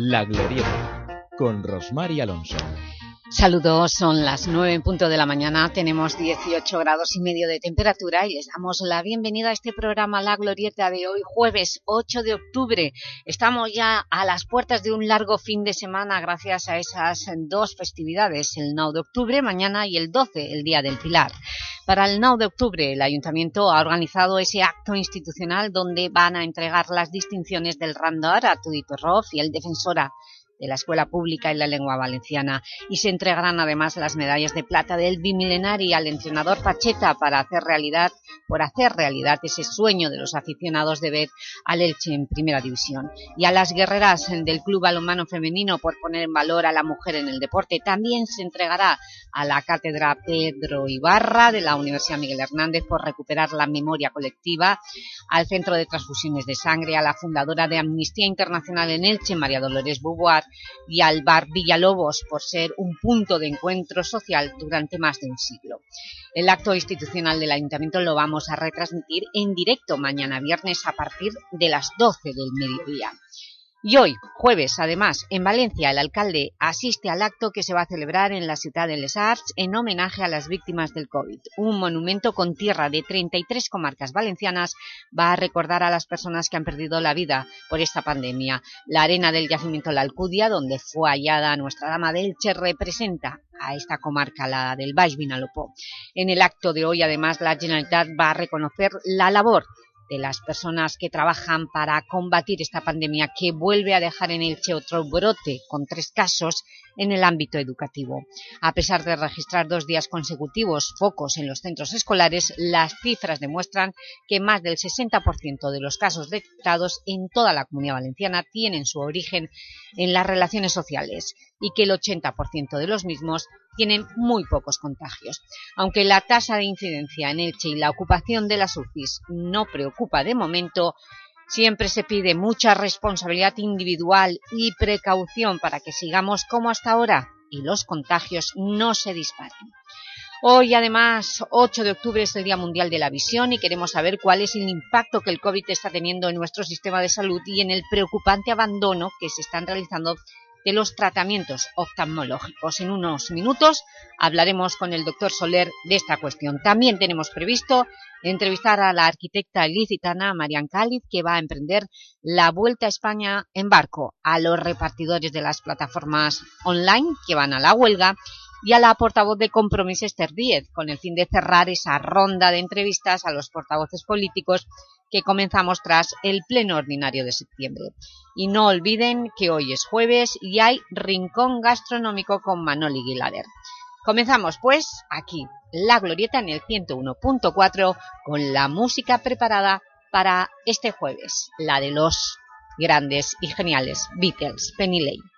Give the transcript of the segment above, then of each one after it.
La Glorieta, con Rosmar y Alonso. Saludos, son las nueve en punto de la mañana, tenemos 18 grados y medio de temperatura y les damos la bienvenida a este programa La Glorieta de hoy, jueves 8 de octubre. Estamos ya a las puertas de un largo fin de semana gracias a esas dos festividades, el 9 de octubre, mañana y el 12, el Día del Pilar. Para el 9 de octubre, el Ayuntamiento ha organizado ese acto institucional donde van a entregar las distinciones del Randar a Tudito Roff y el Defensora de la Escuela Pública y la Lengua Valenciana. Y se entregarán además las medallas de plata del bimilenari al entrenador Pacheta para hacer realidad, por hacer realidad ese sueño de los aficionados de ver al Elche en Primera División. Y a las guerreras del Club Balonmano Femenino por poner en valor a la mujer en el deporte. También se entregará a la Cátedra Pedro Ibarra de la Universidad Miguel Hernández por recuperar la memoria colectiva, al Centro de Transfusiones de Sangre, a la fundadora de Amnistía Internacional en Elche, María Dolores Bubuar, y al bar Villalobos por ser un punto de encuentro social durante más de un siglo. El acto institucional del Ayuntamiento lo vamos a retransmitir en directo mañana viernes a partir de las 12 del mediodía. Y hoy, jueves, además, en Valencia, el alcalde asiste al acto que se va a celebrar en la ciudad de Les Arts en homenaje a las víctimas del COVID. Un monumento con tierra de 33 comarcas valencianas va a recordar a las personas que han perdido la vida por esta pandemia. La arena del yacimiento La Alcudia, donde fue hallada nuestra dama del Che, representa a esta comarca, la del Baix Vinalopó. En el acto de hoy, además, la Generalitat va a reconocer la labor de las personas que trabajan para combatir esta pandemia que vuelve a dejar en Elche otro brote con tres casos en el ámbito educativo. A pesar de registrar dos días consecutivos focos en los centros escolares, las cifras demuestran que más del 60% de los casos detectados en toda la Comunidad Valenciana tienen su origen en las relaciones sociales y que el 80% de los mismos tienen muy pocos contagios. Aunque la tasa de incidencia en Elche y la ocupación de las UCIs no preocupa de momento, siempre se pide mucha responsabilidad individual y precaución para que sigamos como hasta ahora y los contagios no se disparen. Hoy, además, 8 de octubre es el Día Mundial de la Visión y queremos saber cuál es el impacto que el COVID está teniendo en nuestro sistema de salud y en el preocupante abandono que se están realizando de los tratamientos oftalmológicos. En unos minutos hablaremos con el doctor Soler de esta cuestión. También tenemos previsto entrevistar a la arquitecta ilicitana Marian Cáliz, que va a emprender la Vuelta a España en barco, a los repartidores de las plataformas online que van a la huelga y a la portavoz de Compromís Esther Díez, con el fin de cerrar esa ronda de entrevistas a los portavoces políticos que comenzamos tras el pleno ordinario de septiembre. Y no olviden que hoy es jueves y hay Rincón Gastronómico con Manoli Guilader. Comenzamos pues aquí, La Glorieta en el 101.4 con la música preparada para este jueves, la de los grandes y geniales Beatles, Penny Lane.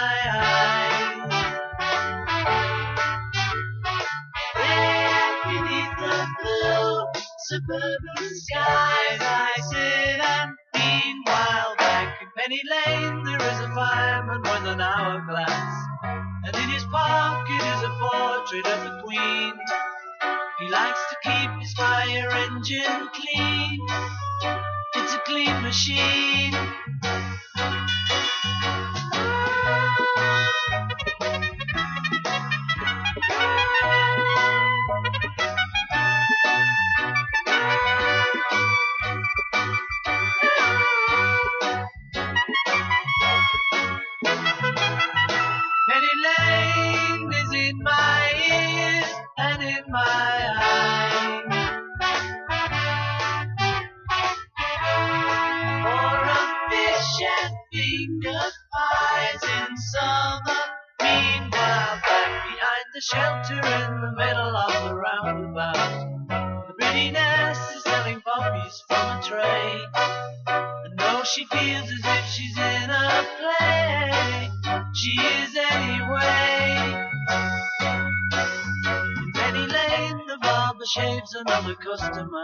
suburban skies. I sit and meanwhile back in Penny Lane there is a fireman with an hourglass, and in his pocket is a portrait of a queen. He likes to keep his fire engine clean. It's a clean machine. Customer.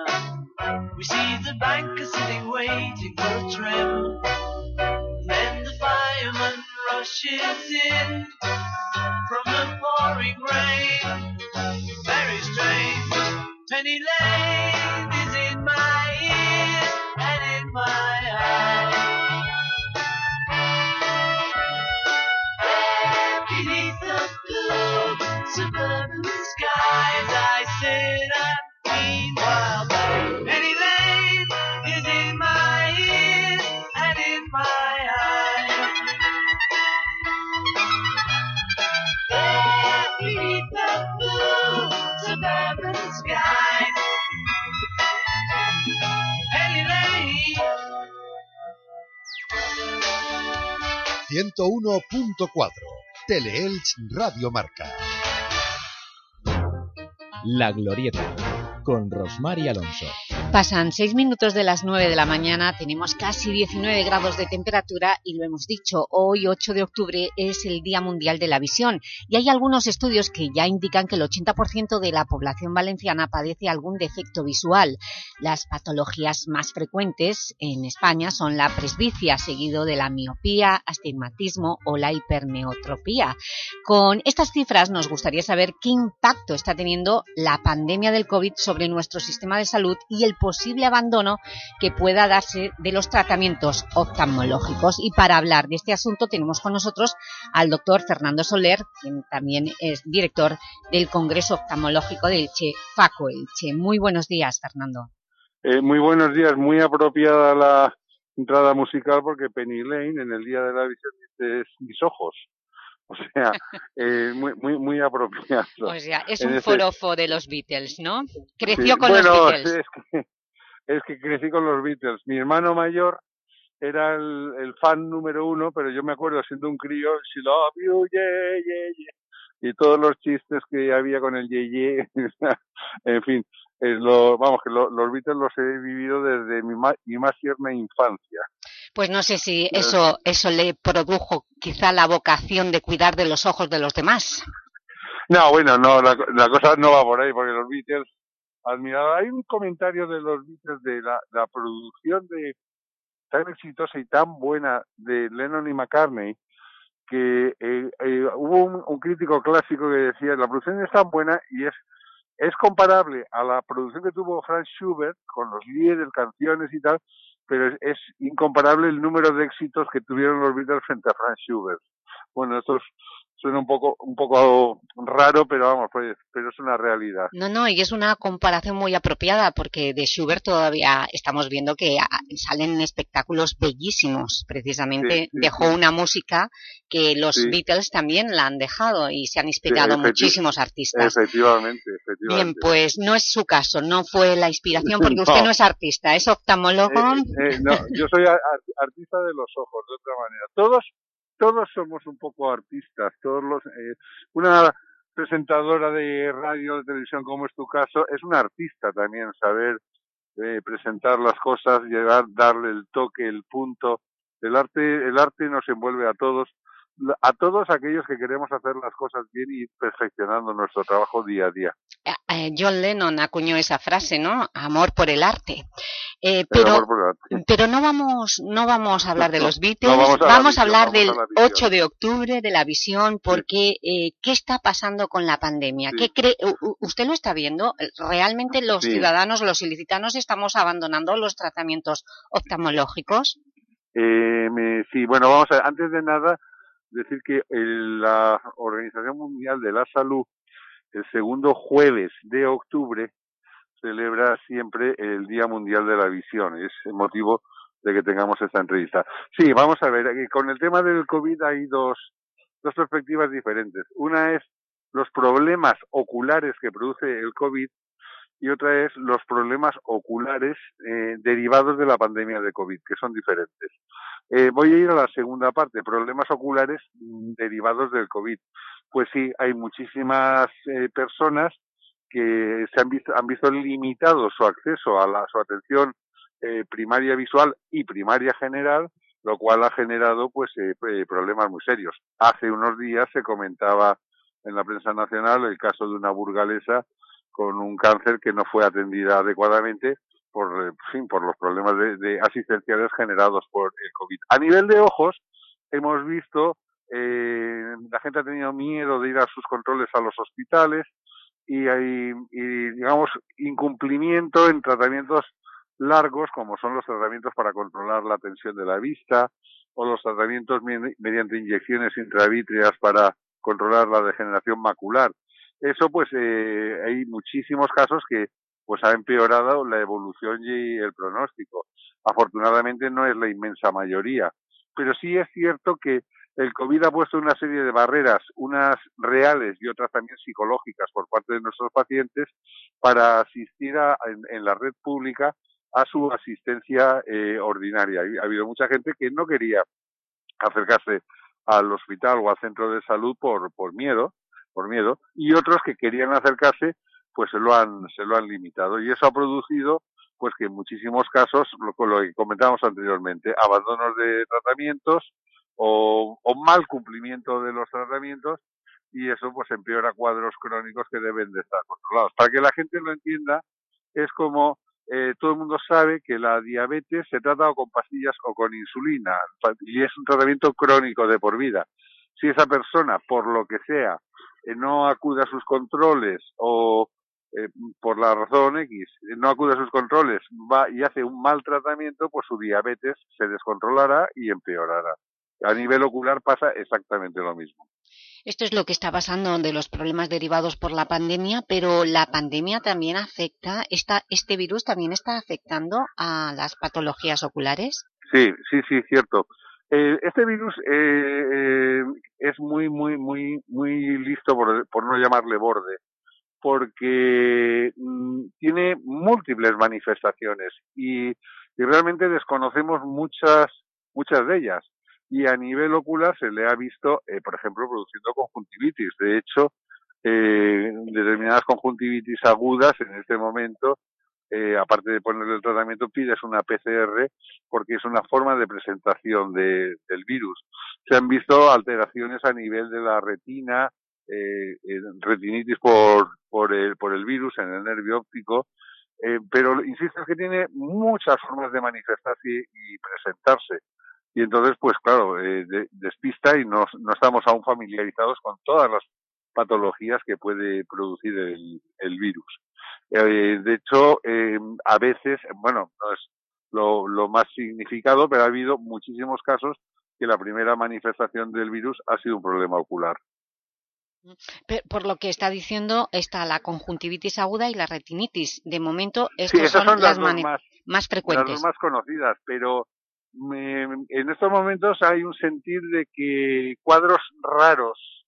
101.4 Teleelch Radio Marca. La Glorieta con Rosmar y Alonso. Pasan seis minutos de las nueve de la mañana, tenemos casi 19 grados de temperatura y lo hemos dicho, hoy 8 de octubre es el Día Mundial de la Visión y hay algunos estudios que ya indican que el 80% de la población valenciana padece algún defecto visual. Las patologías más frecuentes en España son la presbicia, seguido de la miopía, astigmatismo o la hiperneotropía. Con estas cifras nos gustaría saber qué impacto está teniendo la pandemia del COVID sobre nuestro sistema de salud y el posible abandono que pueda darse de los tratamientos oftalmológicos. Y para hablar de este asunto tenemos con nosotros al doctor Fernando Soler, quien también es director del Congreso Oftalmológico de Elche, FACO Elche. Muy buenos días, Fernando. Eh, muy buenos días, muy apropiada la entrada musical porque Penny Lane en el Día de la Visión es mis ojos. O sea, eh, muy, muy, muy apropiado. O sea, es un forofo de los Beatles, ¿no? Creció Sí, con bueno, los Beatles. Es que, es que crecí con los Beatles. Mi hermano mayor era el, el fan número uno, pero yo me acuerdo siendo un crío, She love you, yeah, yeah, yeah. Y todos los chistes que había con el ye, ye. en fin, es lo, vamos, que lo- los Beatles los he vivido desde mi, ma- mi más tierna infancia. Pues no sé si eso, eso le produjo quizá la vocación de cuidar de los ojos de los demás. No, bueno, no, la, la cosa no va por ahí, porque los Beatles, admiraba. Hay un comentario de los Beatles de la, la producción de tan exitosa y tan buena de Lennon y McCartney, que eh, eh, hubo un, un crítico clásico que decía, la producción es tan buena y es es comparable a la producción que tuvo Franz Schubert con los líderes, canciones y tal, pero es, es incomparable el número de éxitos que tuvieron los Beatles frente a Franz Schubert. Bueno, esto es- suena un poco un poco raro, pero vamos, pues, pero es una realidad. No, no, y es una comparación muy apropiada porque de Schubert todavía estamos viendo que ah, salen espectáculos bellísimos. Precisamente Sí, sí, dejó sí. una música que los. Beatles también la han dejado y se han inspirado muchísimos artistas. Efectivamente, Bien, efectivamente. pues no es su caso, no fue la inspiración porque usted No. no es artista, es oftalmólogo. Eh, eh, no, yo soy artista de los ojos, de otra manera. Todos, todos somos un poco artistas. Todos los, eh, una presentadora de radio, de televisión, como es tu caso, es una artista también, saber eh, presentar las cosas, llegar, darle el toque, el punto. El arte, el arte nos envuelve a todos, a todos aquellos que queremos hacer las cosas bien y perfeccionando nuestro trabajo día a día. Eh, eh, John Lennon acuñó esa frase, ¿no? Amor por el arte. Eh, pero el arte. Pero no vamos, no vamos a hablar de No, los no Beatles, vamos a la visión, hablar vamos del a la visión. 8 de octubre, de la visión, porque eh, ¿qué está pasando con la pandemia? Sí. ¿Qué cree, ¿Usted lo está viendo? ¿Realmente los Sí. ciudadanos, los ilicitanos, estamos abandonando los tratamientos oftalmológicos? Eh, me- sí, bueno, vamos a antes de nada, decir que el- la Organización Mundial de la Salud, el segundo jueves de octubre, celebra siempre el Día Mundial de la Visión. Es el motivo de que tengamos esta entrevista. Sí, vamos a ver, eh, con el tema del COVID hay dos, dos perspectivas diferentes. Una es los problemas oculares que produce el COVID y otra es los problemas oculares eh, derivados de la pandemia de COVID, que son diferentes. Eh, voy a ir a la segunda parte, problemas oculares mm, derivados del COVID. Pues sí, hay muchísimas eh, personas que se han visto, han visto limitado su acceso a la, su atención eh, primaria visual y primaria general, lo cual ha generado pues eh, problemas muy serios. Hace unos días se comentaba en la prensa nacional el caso de una burgalesa con un cáncer que no fue atendida adecuadamente por, fin, por los problemas de, de asistenciales generados por el COVID. A nivel de ojos, hemos visto eh, la gente ha tenido miedo de ir a sus controles a los hospitales y hay, y, digamos, incumplimiento en tratamientos largos, como son los tratamientos para controlar la tensión de la vista o los tratamientos mediante inyecciones intravítreas para controlar la degeneración macular. Eso, pues, eh, hay muchísimos casos que pues ha empeorado la evolución y el pronóstico. Afortunadamente no es la inmensa mayoría, pero sí es cierto que el COVID ha puesto una serie de barreras, unas reales y otras también psicológicas por parte de nuestros pacientes para asistir a, en, la red pública a su asistencia eh, ordinaria. Ha habido mucha gente que no quería acercarse al hospital o al centro de salud por, por miedo, por miedo, y otros que querían acercarse, pues se lo han, se lo han limitado. Y eso ha producido pues que en muchísimos casos, lo, lo que comentábamos anteriormente, abandonos de tratamientos, o, o mal cumplimiento de los tratamientos y eso pues empeora cuadros crónicos que deben de estar controlados. Para que la gente lo entienda, es como eh, todo el mundo sabe que la diabetes se trata o con pastillas o con insulina y es un tratamiento crónico de por vida. Si esa persona, por lo que sea, no acude a sus controles o eh, por la razón X, no acude a sus controles va y hace un mal tratamiento, pues su diabetes se descontrolará y empeorará. A nivel ocular pasa exactamente lo mismo. Esto es lo que está pasando de los problemas derivados por la pandemia, pero la pandemia también afecta, esta, este virus también está afectando a las patologías oculares. Sí, sí, sí, cierto. Eh, este virus eh, eh, es muy, muy, muy, muy listo, por, no llamarle borde, porque mm, tiene múltiples manifestaciones y, y realmente desconocemos muchas, muchas de ellas y a nivel ocular se le ha visto, eh, por ejemplo, produciendo conjuntivitis. De hecho, eh, determinadas conjuntivitis agudas en este momento, eh, aparte de ponerle el tratamiento, pides una PCR porque es una forma de presentación de, del virus. Se han visto alteraciones a nivel de la retina, eh, retinitis por, por, el, por el virus en el nervio óptico, eh, pero insisto que tiene muchas formas de manifestarse y presentarse y entonces, pues claro, eh, despista y no, no estamos aún familiarizados con todas las patologías que puede producir el, el virus. Eh, de hecho, eh, a veces, bueno, no es lo, lo más significado, pero ha habido muchísimos casos que la primera manifestación del virus ha sido un problema ocular. Por lo que está diciendo, está la conjuntivitis aguda y la retinitis. De momento, estas son, las, más, más, frecuentes. Las más conocidas, pero en estos momentos hay un sentir de que cuadros raros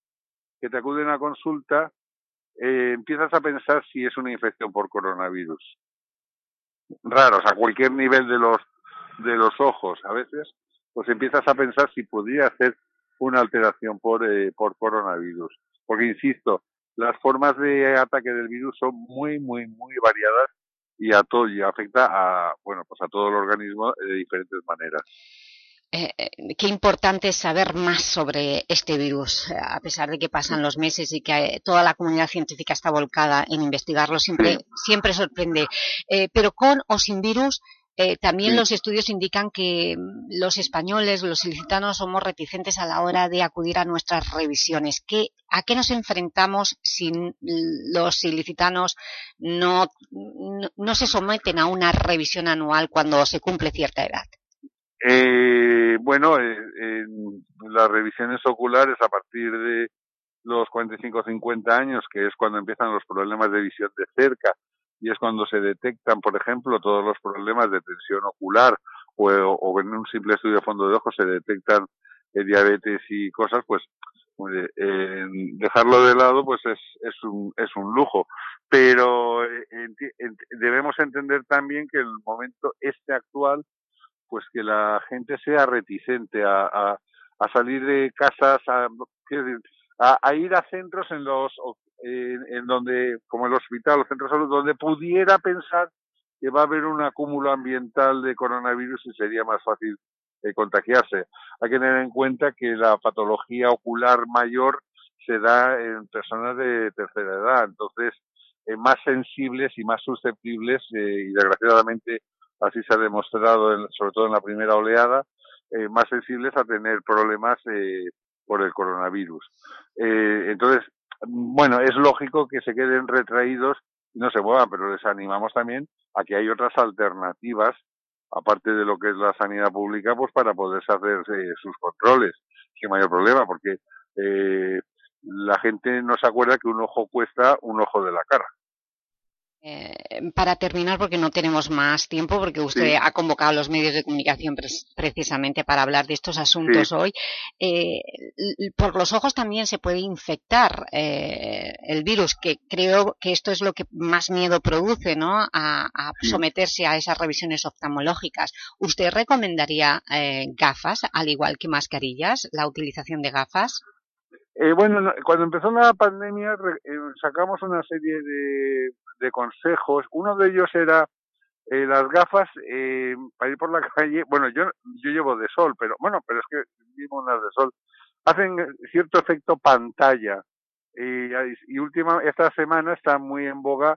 que te acuden a consulta, eh, empiezas a pensar si es una infección por coronavirus. Raros, a cualquier nivel de los, de los ojos, a veces, pues empiezas a pensar si podría ser una alteración por, eh, por coronavirus. Porque, insisto, las formas de ataque del virus son muy, muy, muy variadas y a todo y afecta a bueno pues a todo el organismo de diferentes maneras. Eh, eh, qué importante es saber más sobre este virus, a pesar de que pasan los meses y que eh, toda la comunidad científica está volcada en investigarlo, siempre, siempre sorprende. Eh, pero con o sin virus, eh, también los estudios indican que mm, los españoles, los ilicitanos, somos reticentes a la hora de acudir a nuestras revisiones. ¿Qué, ¿A qué nos enfrentamos si los ilicitanos no, no, se someten a una revisión anual cuando se cumple cierta edad? Eh, bueno, eh, en las revisiones oculares a partir de los 45 o 50 años, que es cuando empiezan los problemas de visión de cerca, y es cuando se detectan, por ejemplo, todos los problemas de tensión ocular o, o en un simple estudio de fondo de ojos se detectan eh, diabetes y cosas, pues eh, dejarlo de lado pues es, es, un, es un lujo. Pero eh, debemos entender también que el momento este actual, pues que la gente sea reticente a, salir de casas, a, a, ir a centros en los en, donde, como el hospital o centro de salud, donde pudiera pensar que va a haber un acúmulo ambiental de coronavirus y sería más fácil eh, contagiarse. Hay que tener en cuenta que la patología ocular mayor se da en personas de tercera edad, entonces eh, más sensibles y más susceptibles, eh, y desgraciadamente así se ha demostrado, sobre todo en la primera oleada, más sensibles a tener problemas por el coronavirus. entonces, bueno, es lógico que se queden retraídos y no se muevan, pero les animamos también a que hay otras alternativas aparte de lo que es la sanidad pública, pues para poderse hacer sus controles, sin mayor problema, porque eh, la gente no se acuerda que un ojo cuesta un ojo de la cara. Eh, para terminar, porque no tenemos más tiempo, porque usted ha convocado a los medios de comunicación precisamente para hablar de estos asuntos hoy, eh, por los ojos también se puede infectar eh, el virus, que creo que esto es lo que más miedo produce, ¿no?, a, someterse a esas revisiones oftalmológicas. ¿Usted recomendaría gafas, al igual que mascarillas, la utilización de gafas? Eh, bueno, cuando empezó la pandemia eh, sacamos una serie de, de, consejos. Uno de ellos era eh, las gafas eh, para ir por la calle. Bueno, yo yo llevo de sol, pero bueno, pero es que vivo unas de sol. Hacen cierto efecto pantalla. y última esta semana está muy en boga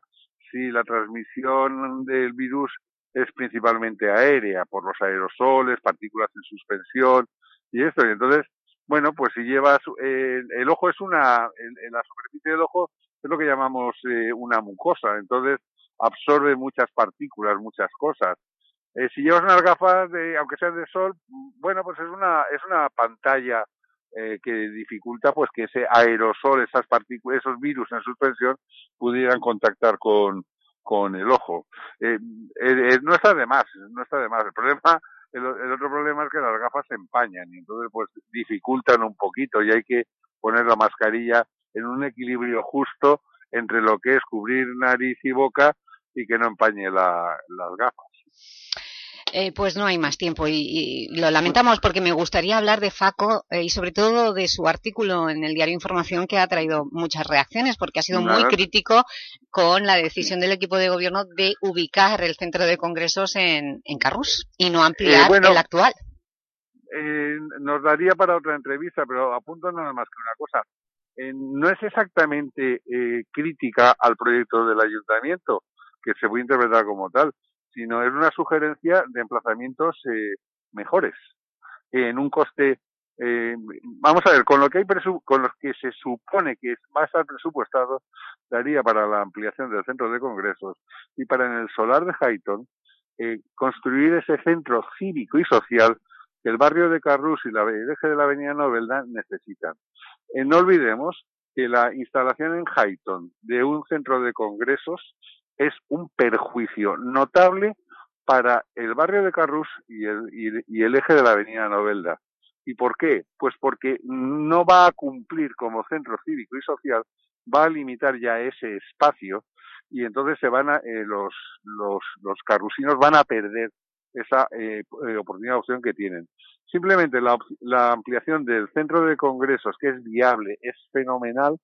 si la transmisión del virus es principalmente aérea por los aerosoles, partículas en suspensión y esto. Y entonces bueno, pues si llevas, eh, el ojo es una, en, la superficie del ojo es lo que llamamos eh, una mucosa, entonces absorbe muchas partículas, muchas cosas. Eh, si llevas unas gafas, de, aunque sean de sol, bueno, pues es una, es una pantalla eh, que dificulta pues que ese aerosol, esas partículas, esos virus en suspensión pudieran contactar con, con el ojo. Eh, eh, no está de más, no está de más. El problema el, otro problema es que las gafas se empañan y entonces pues dificultan un poquito y hay que poner la mascarilla en un equilibrio justo entre lo que es cubrir nariz y boca y que no empañe las gafas. Eh, pues no hay más tiempo y, lo lamentamos porque me gustaría hablar de Faco eh, y sobre todo de su artículo en el diario Información que ha traído muchas reacciones porque ha sido muy crítico con la decisión del equipo de gobierno de ubicar el centro de congresos en, en Carrús y no ampliar eh, el actual. nos daría para otra entrevista, pero apunto nada más que una cosa. No es exactamente crítica al proyecto del ayuntamiento, que se puede interpretar como tal, sino es una sugerencia de emplazamientos eh, mejores, en un coste eh, vamos a ver, con lo que hay con los que se supone que es más al presupuestado, daría para la ampliación del centro de congresos y para en el solar de Hayton eh, construir ese centro cívico y social que el barrio de Carrus y la, eje de la avenida Novelda necesitan. Eh, no olvidemos que la instalación en Hayton de un centro de congresos es un perjuicio notable para el barrio de Carrús y el, y, el eje de la avenida Novelda. ¿Y por qué? Pues porque no va a cumplir como centro cívico y social, va a limitar ya ese espacio y entonces se van a, eh, los, los, los carrusinos van a perder esa eh, eh, oportunidad de opción que tienen. Simplemente la, la ampliación del centro de congresos, que es viable, es fenomenal,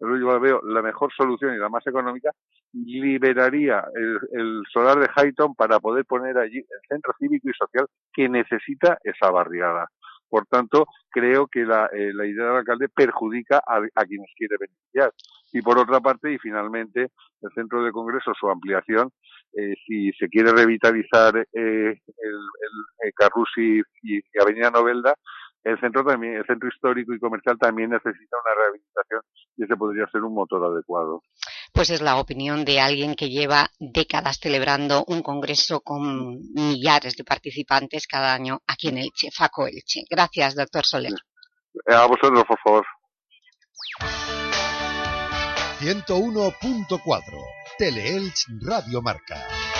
yo veo la mejor solución y la más económica, liberaría el, solar de Highton para poder poner allí el centro cívico y social que necesita esa barriada. Por tanto, creo que la, eh, idea del alcalde perjudica a, quienes quiere beneficiar. Y por otra parte, y finalmente, el centro de congreso, su ampliación, eh, si se quiere revitalizar eh, el, el, Carrusi y Avenida Novelda, el centro también, el centro histórico y comercial también necesita una rehabilitación y ese podría ser un motor adecuado. Pues es la opinión de alguien que lleva décadas celebrando un congreso con millares de participantes cada año aquí en Elche, Faco Elche. Gracias, doctor Soler. A vosotros, por favor. 101.4 Teleelch Radio Marca.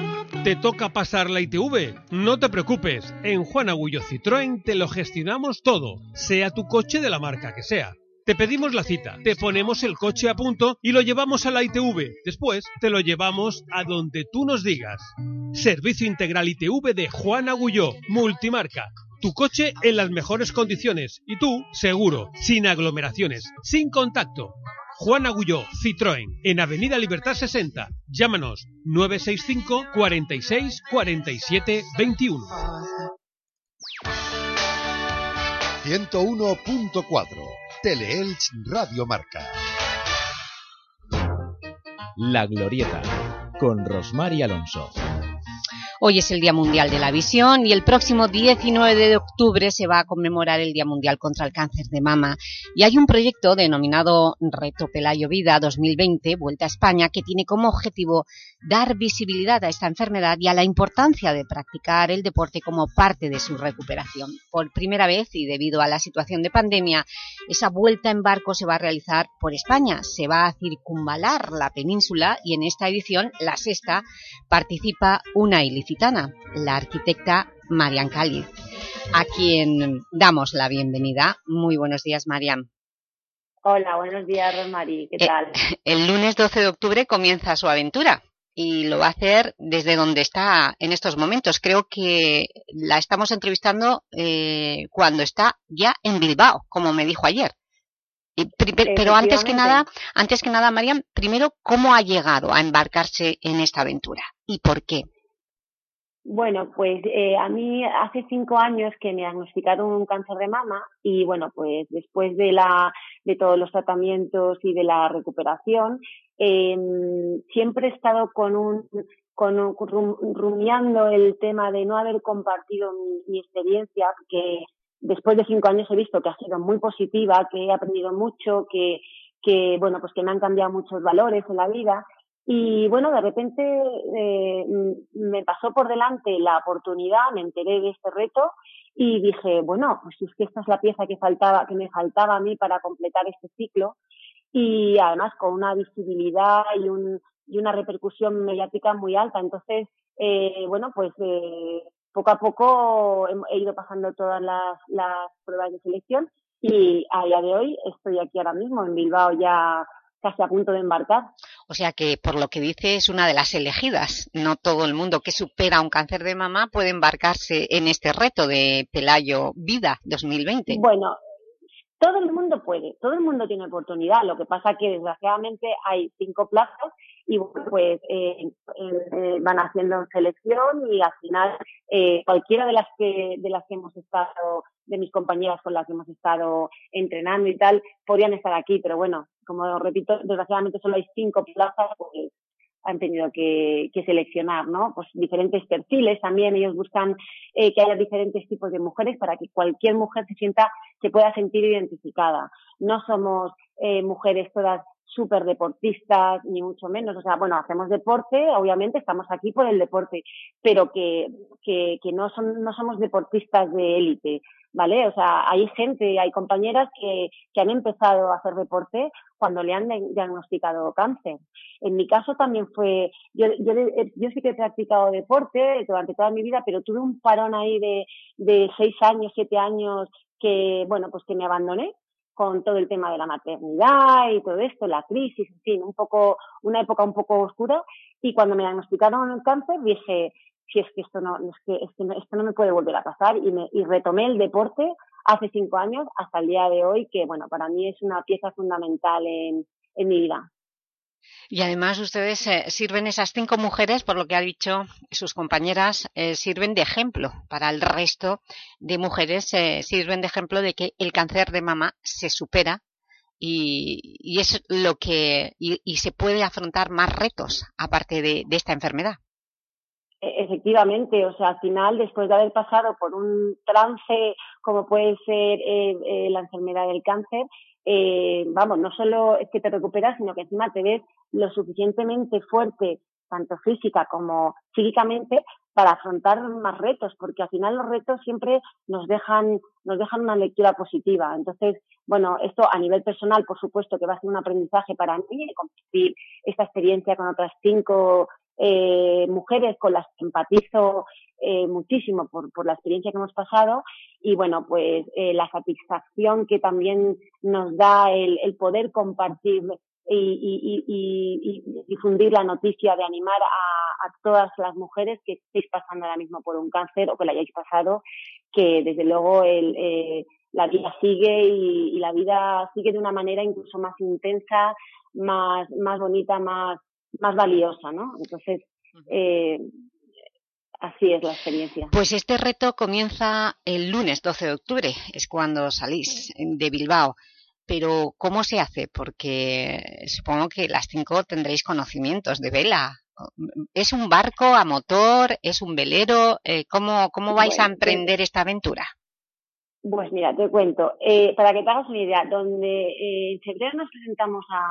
¿Te toca pasar la ITV? No te preocupes, en Juan Agullo Citroën te lo gestionamos todo, sea tu coche de la marca que sea. Te pedimos la cita, te ponemos el coche a punto y lo llevamos a la ITV. Después te lo llevamos a donde tú nos digas. Servicio Integral ITV de Juan Agulló, multimarca. Tu coche en las mejores condiciones y tú, seguro, sin aglomeraciones, sin contacto. Juan Agulló, Citroën, en Avenida Libertad 60. Llámanos 965 46 47 21. 101.4 Teleelch Radio Marca. La Glorieta con Rosmar y Alonso. Hoy es el Día Mundial de la Visión y el próximo 19 de octubre se va a conmemorar el Día Mundial contra el Cáncer de Mama. Y hay un proyecto denominado Reto Pelayo Vida 2020, Vuelta a España, que tiene como objetivo dar visibilidad a esta enfermedad y a la importancia de practicar el deporte como parte de su recuperación. Por primera vez y debido a la situación de pandemia, esa vuelta en barco se va a realizar por España. Se va a circunvalar la península y en esta edición, la sexta, participa una ilicitana, la arquitecta Marian Cáliz, a quien damos la bienvenida. Muy buenos días, Marian. Hola, buenos días, Rosmarie. ¿Qué tal? El lunes 12 de octubre comienza su aventura y lo va a hacer desde donde está en estos momentos. Creo que la estamos entrevistando eh, cuando está ya en Bilbao, como me dijo ayer. Y pero antes que nada, antes que nada, Marian, primero, ¿cómo ha llegado a embarcarse en esta aventura y por qué? Bueno, pues eh, a mí hace cinco años que me diagnosticaron un cáncer de mama y bueno, pues después de, la, de todos los tratamientos y de la recuperación, eh, siempre he estado con un, con rumiando el tema de no haber compartido mi, mi experiencia, que después de cinco años he visto que ha sido muy positiva, que he aprendido mucho, que, que bueno, pues que me han cambiado muchos valores en la vida y bueno, de repente eh, me pasó por delante la oportunidad, me enteré de este reto y dije, bueno, pues es que esta es la pieza que faltaba, que me faltaba a mí para completar este ciclo y además con una visibilidad y, un, y una repercusión mediática muy alta. Entonces, eh, bueno, pues eh, poco a poco he, ido pasando todas las, las pruebas de selección y a día de hoy estoy aquí ahora mismo en Bilbao ya casi a punto de embarcar. O sea que, por lo que dice, es una de las elegidas. No todo el mundo que supera un cáncer de mama puede embarcarse en este reto de Pelayo Vida 2020. Bueno, todo el mundo puede, todo el mundo tiene oportunidad. Lo que pasa que, desgraciadamente, hay cinco plazos y pues eh, eh, van haciendo selección y al final eh, cualquiera de las que de las que hemos estado de mis compañeras con las que hemos estado entrenando y tal podrían estar aquí pero bueno como repito desgraciadamente solo hay cinco plazas pues han tenido que, que, seleccionar, ¿no? Pues diferentes perfiles también, ellos buscan eh, que haya diferentes tipos de mujeres para que cualquier mujer se sienta, se pueda sentir identificada. No somos eh, mujeres todas súper deportistas, ni mucho menos. O sea, bueno, hacemos deporte, obviamente estamos aquí por el deporte, pero que, que, que no, son, no somos deportistas de élite, ¿vale? O sea, hay gente, hay compañeras que, que han empezado a hacer deporte cuando le han diagnosticado cáncer. En mi caso también fue, yo, yo, yo sí que he practicado deporte durante toda mi vida, pero tuve un parón ahí de, de seis años, siete años que, bueno, pues que me abandoné con todo el tema de la maternidad y todo esto, la crisis, en fin, un poco, una época un poco oscura. Y cuando me diagnosticaron el cáncer dije, si es que esto no, es que, esto no me puede volver a pasar y, me, y retomé el deporte hace cinco años hasta el día de hoy, que bueno, para mí es una pieza fundamental en, en mi vida. Y además ustedes eh, sirven, esas cinco mujeres, por lo que ha dicho sus compañeras, eh, sirven de ejemplo para el resto de mujeres, eh, sirven de ejemplo de que el cáncer de mama se supera y, y es lo que y, se puede afrontar más retos aparte de, esta enfermedad. E, efectivamente, o sea, al final, después de haber pasado por un trance como puede ser eh, la enfermedad del cáncer, eh, vamos, no solo es que te recuperas, sino que encima te ves lo suficientemente fuerte, tanto física como psíquicamente, para afrontar más retos, porque al final los retos siempre nos dejan, nos dejan una lectura positiva. Entonces, bueno, esto a nivel personal, por supuesto, que va a ser un aprendizaje para mí, compartir esta experiencia con otras cinco eh, mujeres con las que empatizo eh, muchísimo por, por, la experiencia que hemos pasado y bueno, pues eh, la satisfacción que también nos da el, el poder compartir y, y, y, y, difundir la noticia de animar a, a, todas las mujeres que estéis pasando ahora mismo por un cáncer o que la hayáis pasado, que desde luego el, eh, la vida sigue y, la vida sigue de una manera incluso más intensa, más, más bonita, más, más valiosa, ¿no? Entonces, eh, así es la experiencia. Pues este reto comienza el lunes 12 de octubre, es cuando salís de Bilbao. Pero, ¿cómo se hace? Porque supongo que las cinco tendréis conocimientos de vela. ¿Es un barco a motor? ¿Es un velero? Eh, ¿Cómo, cómo vais a emprender esta aventura? Pues mira, te cuento. Eh, para que te hagas una idea, donde eh, en febrero nos presentamos a,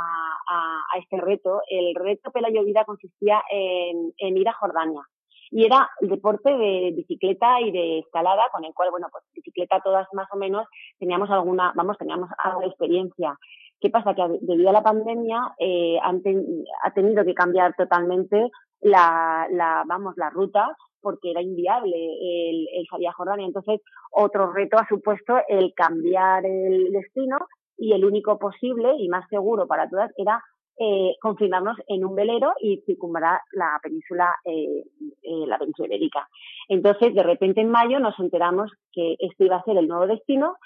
a, a, este reto, el reto Pela Llovida consistía en, en ir a Jordania y era el deporte de bicicleta y de escalada, con el cual, bueno, pues bicicleta todas más o menos teníamos alguna, vamos, teníamos algo de experiencia. ¿Qué pasa? Que debido a la pandemia eh, han ha tenido que cambiar totalmente la, la, vamos, la ruta porque era inviable el, el salir a Jordania. Entonces, otro reto ha supuesto el cambiar el destino y el único posible y más seguro para todas era eh, confinarnos en un velero y circunvalar la península, eh, eh, la península ibérica. Entonces, de repente en mayo nos enteramos que este iba a ser el nuevo destino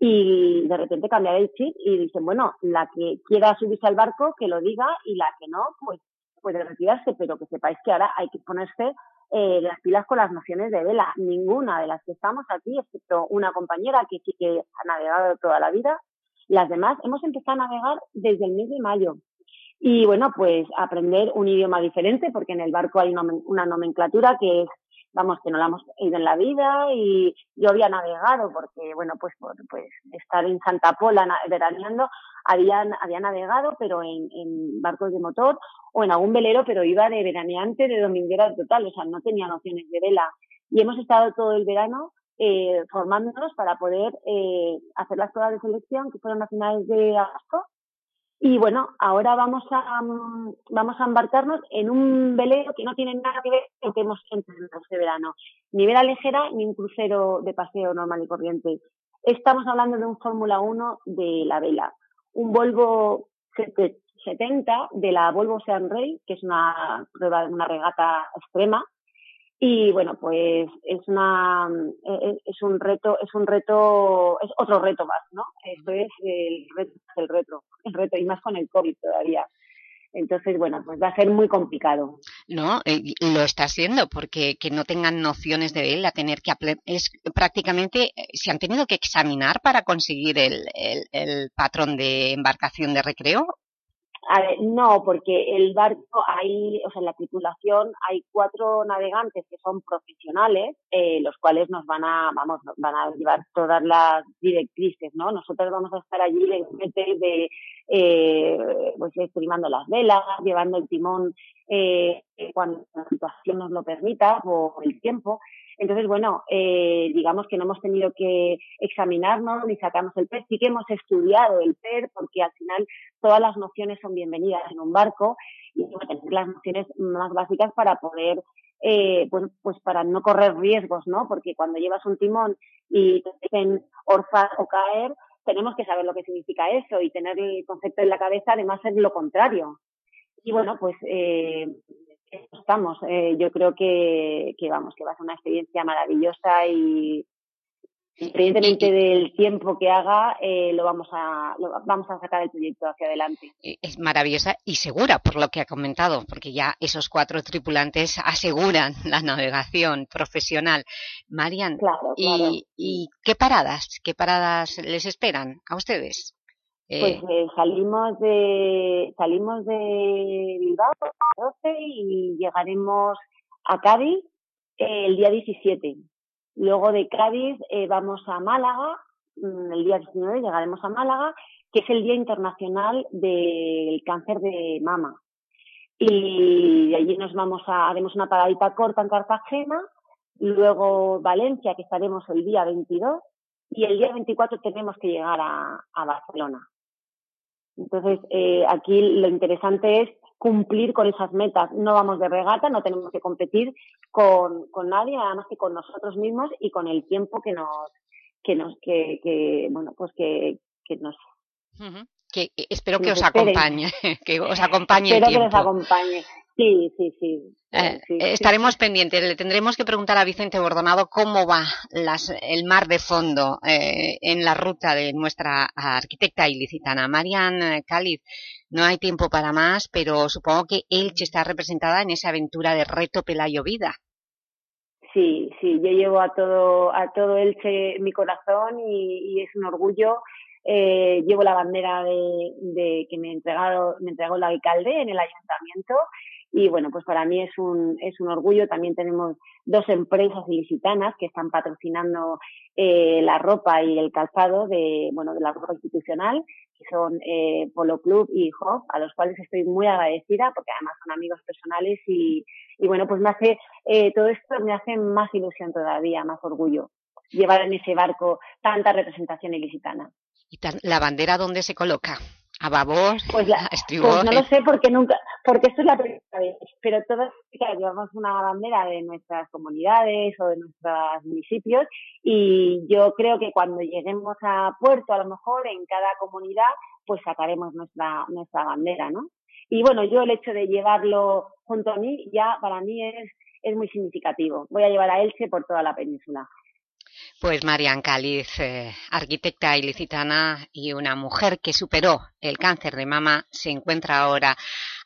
y de repente cambiar el chip y dicen, bueno, la que quiera subirse al barco, que lo diga y la que no, pues puede retirarse, pero que sepáis que ahora hay que ponerse eh, las pilas con las nociones de vela. Ninguna de las que estamos aquí, excepto una compañera que que ha navegado toda la vida, las demás hemos empezado a navegar desde el mes de mayo. Y bueno, pues aprender un idioma diferente, porque en el barco hay una, nomenclatura que es vamos, que no la hemos ido en la vida y yo había navegado porque, bueno, pues por pues, estar en Santa Pola veraneando, habían, había navegado, pero en, en barcos de motor o en algún velero, pero iba de veraneante, de dominguera total, o sea, no tenía nociones de vela. Y hemos estado todo el verano eh, formándonos para poder eh, hacer las pruebas de selección que fueron a finales de agosto y bueno, ahora vamos a, mm, vamos a embarcarnos en un velero que no tiene nada que ver con lo que hemos entrenado este verano. Ni vela ligera ni un crucero de paseo normal y corriente. Estamos hablando de un Fórmula 1 de la vela. Un Volvo 70 de la Volvo Sean Rey, que es una prueba, una regata extrema, y bueno, pues es una eh, es un reto, es un reto, es otro reto más, ¿no? Esto es el reto, el reto, el reto, y más con el COVID todavía. Entonces, bueno, pues va a ser muy complicado. No, eh, lo está siendo, porque que no tengan nociones de él, a tener que... Es prácticamente, eh, se han tenido que examinar para conseguir el, el, el patrón de embarcación de recreo a ver, no, porque el barco hay, o sea, en la tripulación hay cuatro navegantes que son profesionales, eh, los cuales nos van a, vamos, nos van a llevar todas las directrices, ¿no? Nosotros vamos a estar allí de, de eh, pues estrimando las velas, llevando el timón eh, cuando la situación nos lo permita por el tiempo. Entonces, bueno, eh, digamos que no hemos tenido que examinarnos ni sacarnos el PER. Sí que hemos estudiado el PER porque al final todas las nociones son bienvenidas en un barco y tener las nociones más básicas para poder, eh, pues, pues para no correr riesgos, ¿no? Porque cuando llevas un timón y te dicen orzar o caer, tenemos que saber lo que significa eso y tener el concepto en la cabeza, además es lo contrario. Y bueno, pues eh, estamos. Eh, yo creo que, que, vamos, que va a ser una experiencia maravillosa y independientemente del tiempo que haga, eh, lo vamos a lo, vamos a sacar el proyecto hacia adelante. Es maravillosa y segura, por lo que ha comentado, porque ya esos cuatro tripulantes aseguran la navegación profesional. Marian, claro, ¿y, claro. ¿y qué paradas, qué paradas les esperan a ustedes? Pues eh, salimos de salimos de Bilbao a las 12 y llegaremos a Cádiz el día 17. Luego de Cádiz eh, vamos a Málaga, mm, el día 19 llegaremos a Málaga, que es el Día Internacional del Cáncer de Mama. Y de allí nos vamos a, haremos una paradita corta en Cartagena, luego Valencia, que estaremos el día 22, y el día 24 tenemos que llegar a, a Barcelona. Entonces, eh, aquí lo interesante es cumplir con esas metas. No vamos de regata, no tenemos que competir con, con nadie, nada más que con nosotros mismos y con el tiempo que nos, que nos, que, que bueno, pues que, que nos que eh, espero que os acompañe, que os acompañe espero el tiempo. que nos acompañe. Sí, sí, sí. Eh, sí, estaremos sí. pendientes. Le tendremos que preguntar a Vicente Bordonado cómo va las, el mar de fondo eh, en la ruta de nuestra arquitecta ilicitana. Marian eh, Cáliz, no hay tiempo para más, pero supongo que Elche está representada en esa aventura de reto Pelayo Vida. Sí, sí, yo llevo a todo, a todo Elche mi corazón y, y es un orgullo eh, llevo la bandera de, de que me entregado, me entregó el alcalde en el ayuntamiento y bueno, pues para mí es un, es un orgullo. También tenemos dos empresas ilicitanas que están patrocinando eh, la ropa y el calzado de, bueno, de la ropa institucional, que son eh, Polo Club y Hop, a los cuales estoy muy agradecida porque además son amigos personales y, y bueno, pues me hace, eh, todo esto me hace más ilusión todavía, más orgullo llevar en ese barco tanta representación ilicitana. ¿Y la bandera dónde se coloca? ¿A babor? Pues, la, ¿A estribor? pues no lo sé porque nunca, porque esto es la primera vez, pero todas claro, llevamos una bandera de nuestras comunidades o de nuestros municipios y yo creo que cuando lleguemos a puerto, a lo mejor en cada comunidad, pues sacaremos nuestra, nuestra bandera, ¿no? Y bueno, yo el hecho de llevarlo junto a mí ya para mí es, es muy significativo. Voy a llevar a Elche por toda la península. Pues Marian Cáliz, eh, arquitecta ilicitana y una mujer que superó el cáncer de mama, se encuentra ahora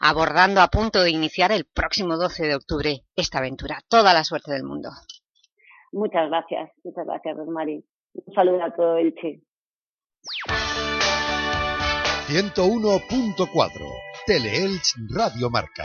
abordando a punto de iniciar el próximo 12 de octubre esta aventura. Toda la suerte del mundo. Muchas gracias, muchas gracias, Rosmary. Un saludo a todo el Che. 101.4 Teleelch Radio Marca.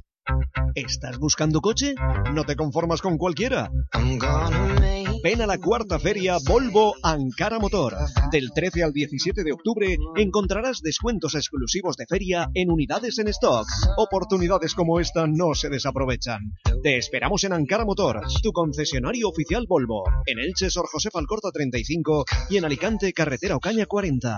¿Estás buscando coche? ¿No te conformas con cualquiera? Ven a la cuarta feria Volvo Ankara Motor. Del 13 al 17 de octubre encontrarás descuentos exclusivos de feria en unidades en stock. Oportunidades como esta no se desaprovechan. Te esperamos en Ankara Motor, tu concesionario oficial Volvo. En Elche, Sor José Alcorta 35 y en Alicante, Carretera Ocaña 40.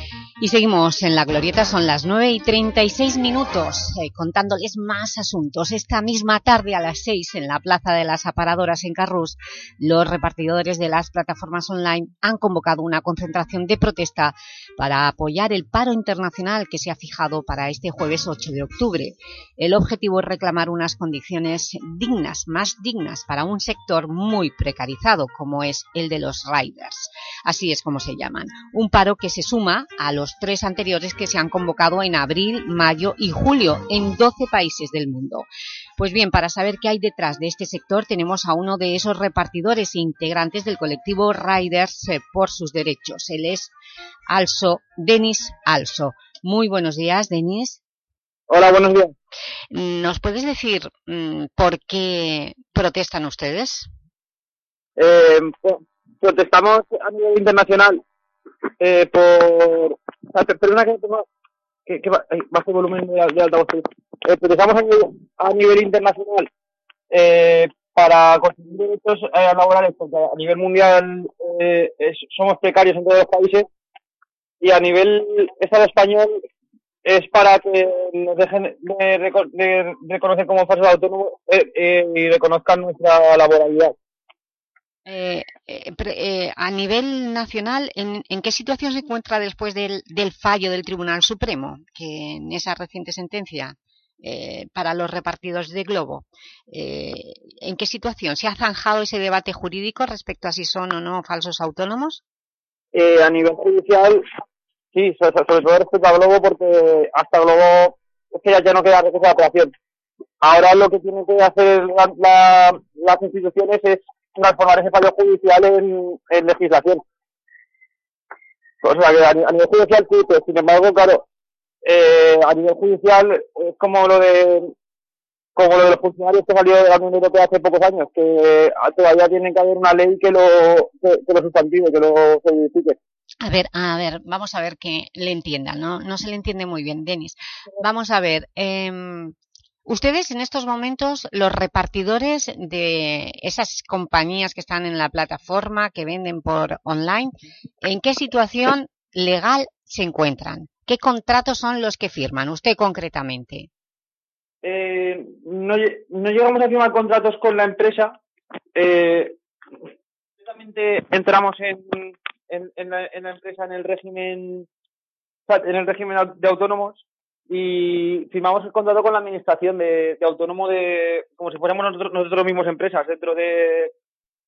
Y seguimos en La Glorieta, son las 9 y 36 minutos, eh, contándoles más asuntos. Esta misma tarde a las 6 en la Plaza de las Aparadoras en Carrús, los repartidores de las plataformas online han convocado una concentración de protesta para apoyar el paro internacional que se ha fijado para este jueves 8 de octubre. El objetivo es reclamar unas condiciones dignas, más dignas para un sector muy precarizado como es el de los riders. Así es como se llaman. Un paro que se suma a los tres anteriores que se han convocado en abril, mayo y julio en 12 países del mundo. Pues bien, para saber qué hay detrás de este sector tenemos a uno de esos repartidores e integrantes del colectivo Riders eh, por sus derechos. Él es Also, Denis Also. Muy buenos días, Denis. Hola, buenos días. ¿Nos puedes decir mm, por qué protestan ustedes? Eh, protestamos a nivel internacional eh, por... Perdona que. Que, que bajo volumen de, de altavoz. Eh, protestamos a nivel, a nivel internacional eh, para conseguir derechos eh, laborales, porque a nivel mundial eh, somos precarios en todos los países y a nivel Estado español es para que nos dejen de, de reconocer como falsos autónomos eh, eh, y reconozcan nuestra laboralidad. Eh, eh, eh, a nivel nacional, ¿en, qué situación se encuentra después del, del fallo del Tribunal Supremo, que en esa reciente sentencia eh, para los repartidos de Globo? Eh, ¿En qué situación? ¿Se ha zanjado ese debate jurídico respecto a si son o no falsos autónomos? Eh, a nivel judicial, sí, so- so- sobre todo respecto a Globo, porque hasta Globo es que ya, ya no queda recurso de apelación. Ahora lo que tienen que hacer la- la- las instituciones es transformar ese fallo judicial en, en legislación. O sea, que a, ni- a nivel judicial sí, pero sin embargo, claro, eh, a nivel judicial es como lo de como lo de los funcionarios que salió de la Unión Europea hace pocos años, que ah, todavía tiene que haber una ley que lo, que, que lo sustantive, que lo solidifique. A ver, a ver, vamos a ver que le entiendan, ¿no? No se le entiende muy bien, Denis. Vamos a ver, em, ustedes en estos momentos, los repartidores de esas compañías que están en la plataforma, que venden por online, ¿en qué situación legal se encuentran? ¿Qué contratos son los que firman, usted concretamente? eh, no, no llegamos a firmar contratos con la empresa. Eh, entramos en, en, en, la, en la empresa en el régimen en el régimen de autónomos y firmamos el contrato con la administración de, de autónomo de como si fuéramos nosotros, nosotros mismos empresas dentro de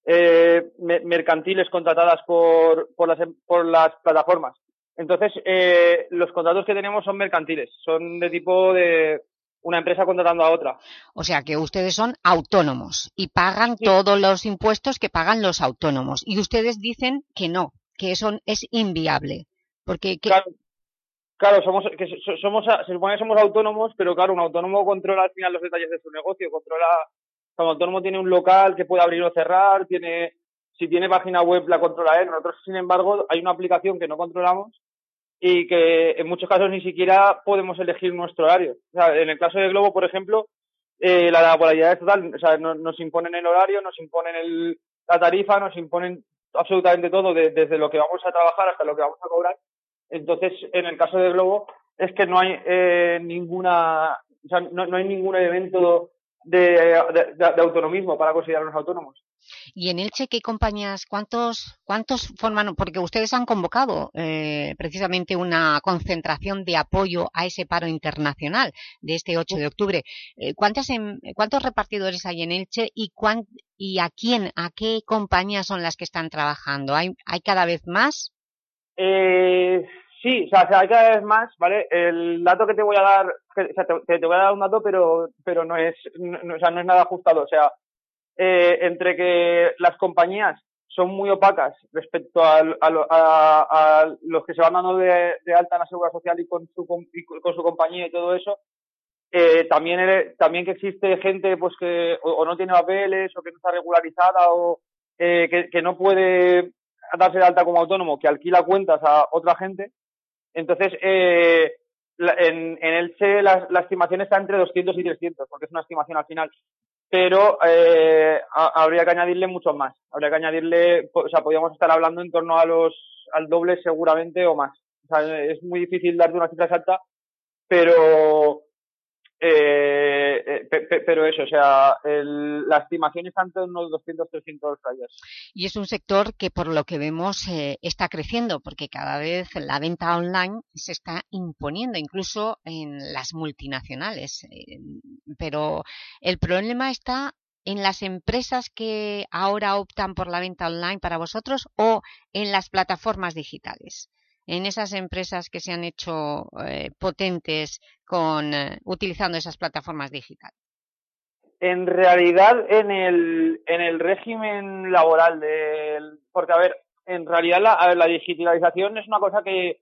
eh, me- mercantiles contratadas por, por, las, por las plataformas. Entonces, eh, los contratos que tenemos son mercantiles, son de tipo de una empresa contratando a otra. O sea, que ustedes son autónomos y pagan todos los impuestos que pagan los autónomos. Y ustedes dicen que no, que eso es inviable. Porque, que- Claro, claro, somos, que so- so- somos, se supone que somos autónomos, pero claro, un autónomo controla al final los detalles de su negocio, controla, o sea, un autónomo tiene un local que puede abrir o cerrar, tiene, si tiene página web la controla él. Nosotros, sin embargo, hay una aplicación que no controlamos y que en muchos casos ni siquiera podemos elegir nuestro horario. O sea, en el caso de Globo, por ejemplo, eh, la laboralidad es total, o sea, no- nos imponen el horario, nos imponen el, la tarifa, nos imponen absolutamente todo, de- desde lo que vamos a trabajar hasta lo que vamos a cobrar. Entonces, en el caso de Globo, es que no hay eh, ninguna, o sea, no, no hay ningún evento de, autonomismo para considerarnos autónomos. ¿Y en Elche qué compañías, cuántos, cuántos forman? Porque ustedes han convocado eh, precisamente una concentración de apoyo a ese paro internacional de este 8 de octubre. Eh, ¿cuántas, ¿Cuántos repartidores hay en Elche y, y a quién, a qué compañías son las que están trabajando? ¿Hay, hay cada vez más? Eh, Sí, o sea, hay cada vez más, ¿vale? El dato que te voy a dar, o sea, te, voy a dar un dato, pero, pero no es, o sea, no es nada ajustado. O sea, eh, entre que las compañías son muy opacas respecto a, a, a, los que se van dando de, de, alta en la seguridad social y con su, y con su compañía y todo eso, eh, también, también que existe gente pues que o, no tiene papeles o que no está regularizada o eh, que, que no puede darse de alta como autónomo, que alquila cuentas a otra gente, entonces, eh, en, en el C la, la, estimación está entre 200 y 300, porque es una estimación al final. Pero eh, habría que añadirle mucho más. Habría que añadirle, o sea, podríamos estar hablando en torno a los al doble seguramente o más. O sea, es muy difícil darte una cifra exacta, pero eh, eh pero eso, o sea, el, la estimación está entre unos 200, 300 rayas. Y es un sector que por lo que vemos eh, está creciendo, porque cada vez la venta online se está imponiendo, incluso en las multinacionales. Pero el problema está en las empresas que ahora optan por la venta online para vosotros o en las plataformas digitales en esas empresas que se han hecho eh, potentes con eh, utilizando esas plataformas digitales? En realidad, en el, en el régimen laboral del... Porque, a ver, en realidad la, la digitalización es una cosa que,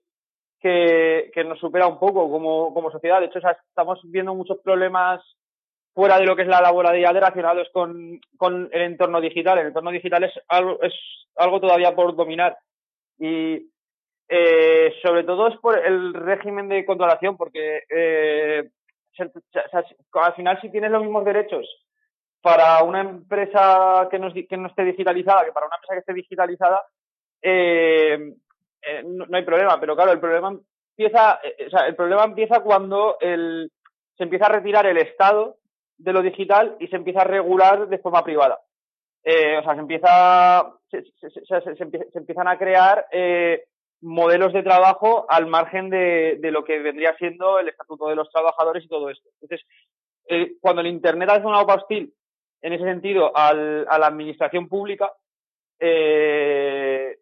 que, nos supera un poco como, como sociedad. De hecho, estamos viendo muchos problemas fuera de lo que es la laboralidad relacionados con, con el entorno digital. El entorno digital es algo, es algo todavía por dominar. Y, eh, sobre todo es por el régimen de controlación, porque eh, al final si tienes los mismos derechos para una empresa que no, esté digitalizada que para una empresa que esté digitalizada, eh, eh no, hay problema. Pero claro, el problema empieza, eh, o sea, el problema empieza cuando el, se empieza a retirar el Estado de lo digital y se empieza a regular de forma privada. Eh, o sea, se empieza, se, se, se empiezan a crear eh, modelos de trabajo al margen de, de, lo que vendría siendo el estatuto de los trabajadores y todo esto. Entonces, eh, cuando el Internet hace una OPA hostil, en ese sentido, al, a la administración pública, eh,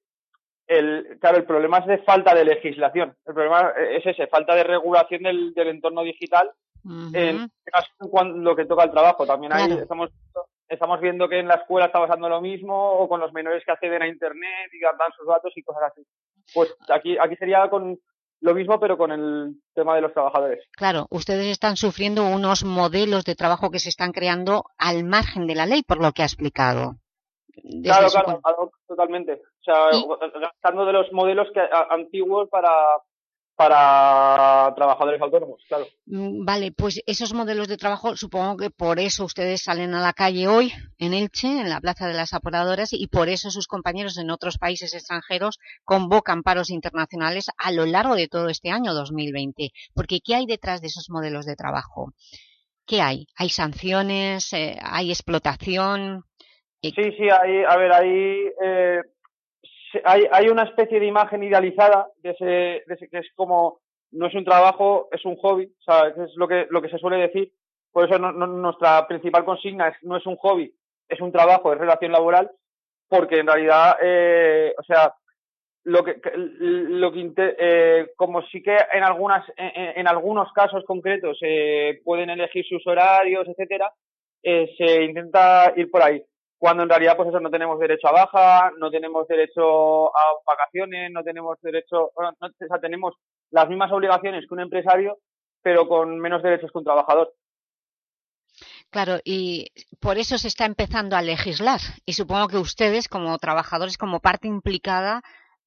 el, claro, el problema es de falta de legislación. El problema es ese, falta de regulación del, del entorno digital, uh -huh. en este caso, en lo que toca al trabajo. También hay, claro. estamos estamos viendo que en la escuela está pasando lo mismo o con los menores que acceden a internet y dan sus datos y cosas así. Pues aquí, aquí sería con lo mismo pero con el tema de los trabajadores. Claro, ustedes están sufriendo unos modelos de trabajo que se están creando al margen de la ley, por lo que ha explicado. Claro, claro, totalmente. O sea, gastando de los modelos que, a, antiguos para, para trabajadores autónomos, claro. Mm, vale, pues esos modelos de trabajo, supongo que por eso ustedes salen a la calle hoy en Elche, en la Plaza de las Aporadoras, y por eso sus compañeros en otros países extranjeros convocan paros internacionales a lo largo de todo este año 2020. Porque ¿qué hay detrás de esos modelos de trabajo? ¿Qué hay? ¿Hay sanciones? Eh, ¿Hay explotación? Sí, sí, hay, a ver, hay... Eh hay, hay una especie de imagen idealizada de ese, de ese que es como no es un trabajo, es un hobby, sea, es lo que, lo que se suele decir. Por eso no, no, nuestra principal consigna es, no es un hobby, es un trabajo, es relación laboral, porque en realidad, eh, o sea, lo que, lo que eh, como sí que en algunas, en, en algunos casos concretos eh, pueden elegir sus horarios, etcétera, eh, se intenta ir por ahí cuando en realidad pues eso no tenemos derecho a baja, no tenemos derecho a vacaciones, no tenemos derecho, o sea, tenemos las mismas obligaciones que un empresario, pero con menos derechos que un trabajador. Claro, y por eso se está empezando a legislar. Y supongo que ustedes, como trabajadores, como parte implicada,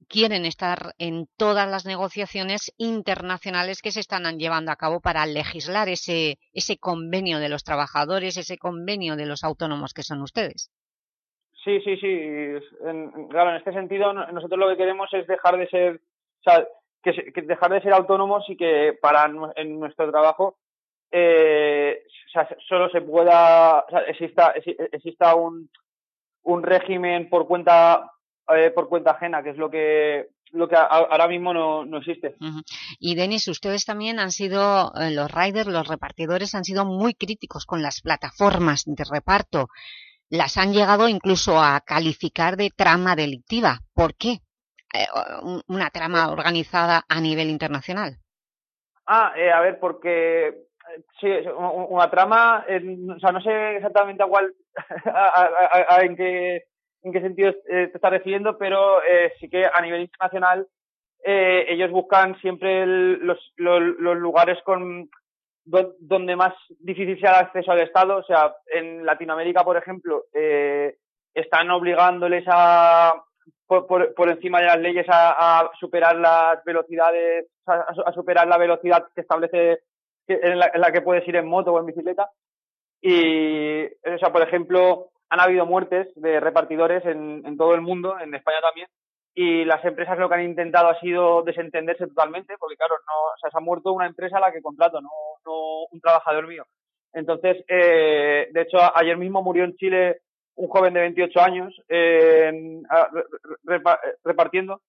quieren estar en todas las negociaciones internacionales que se están llevando a cabo para legislar ese, ese convenio de los trabajadores, ese convenio de los autónomos que son ustedes. Sí, sí, sí. En, claro, en este sentido nosotros lo que queremos es dejar de ser, o sea, que, que dejar de ser autónomos y que para en nuestro trabajo eh, o sea, solo se pueda, o sea, exista, exi- exista un, un régimen por cuenta eh, por cuenta ajena, que es lo que lo que ahora mismo no, no existe. Y Denis, ustedes también han sido, eh, los riders, los repartidores han sido muy críticos con las plataformas de reparto. Las han llegado incluso a calificar de trama delictiva. ¿Por qué? Eh, un- una trama organizada a nivel internacional. Ah, eh, a ver, porque sí, una trama, o sea, no sé exactamente a cuál, a- en qué en qué sentido eh, te estás refiriendo, pero eh, sí que a nivel internacional ellos buscan siempre los lugares con do- donde más difícil sea el acceso al Estado. O sea, en Latinoamérica, por ejemplo, eh, están obligándoles a por, por, por encima de las leyes a, a superar las velocidades, a, superar la velocidad que establece en la, en la que puedes ir en moto o en bicicleta. Y, o sea, por ejemplo, han habido muertes de repartidores en, en todo el mundo, en España también, y las empresas lo que han intentado ha sido desentenderse totalmente, porque claro, no, o sea, se ha muerto una empresa a la que contrato, no, no un trabajador mío. Entonces, eh, de hecho, ayer mismo murió en Chile un joven de 28 años eh, repartiendo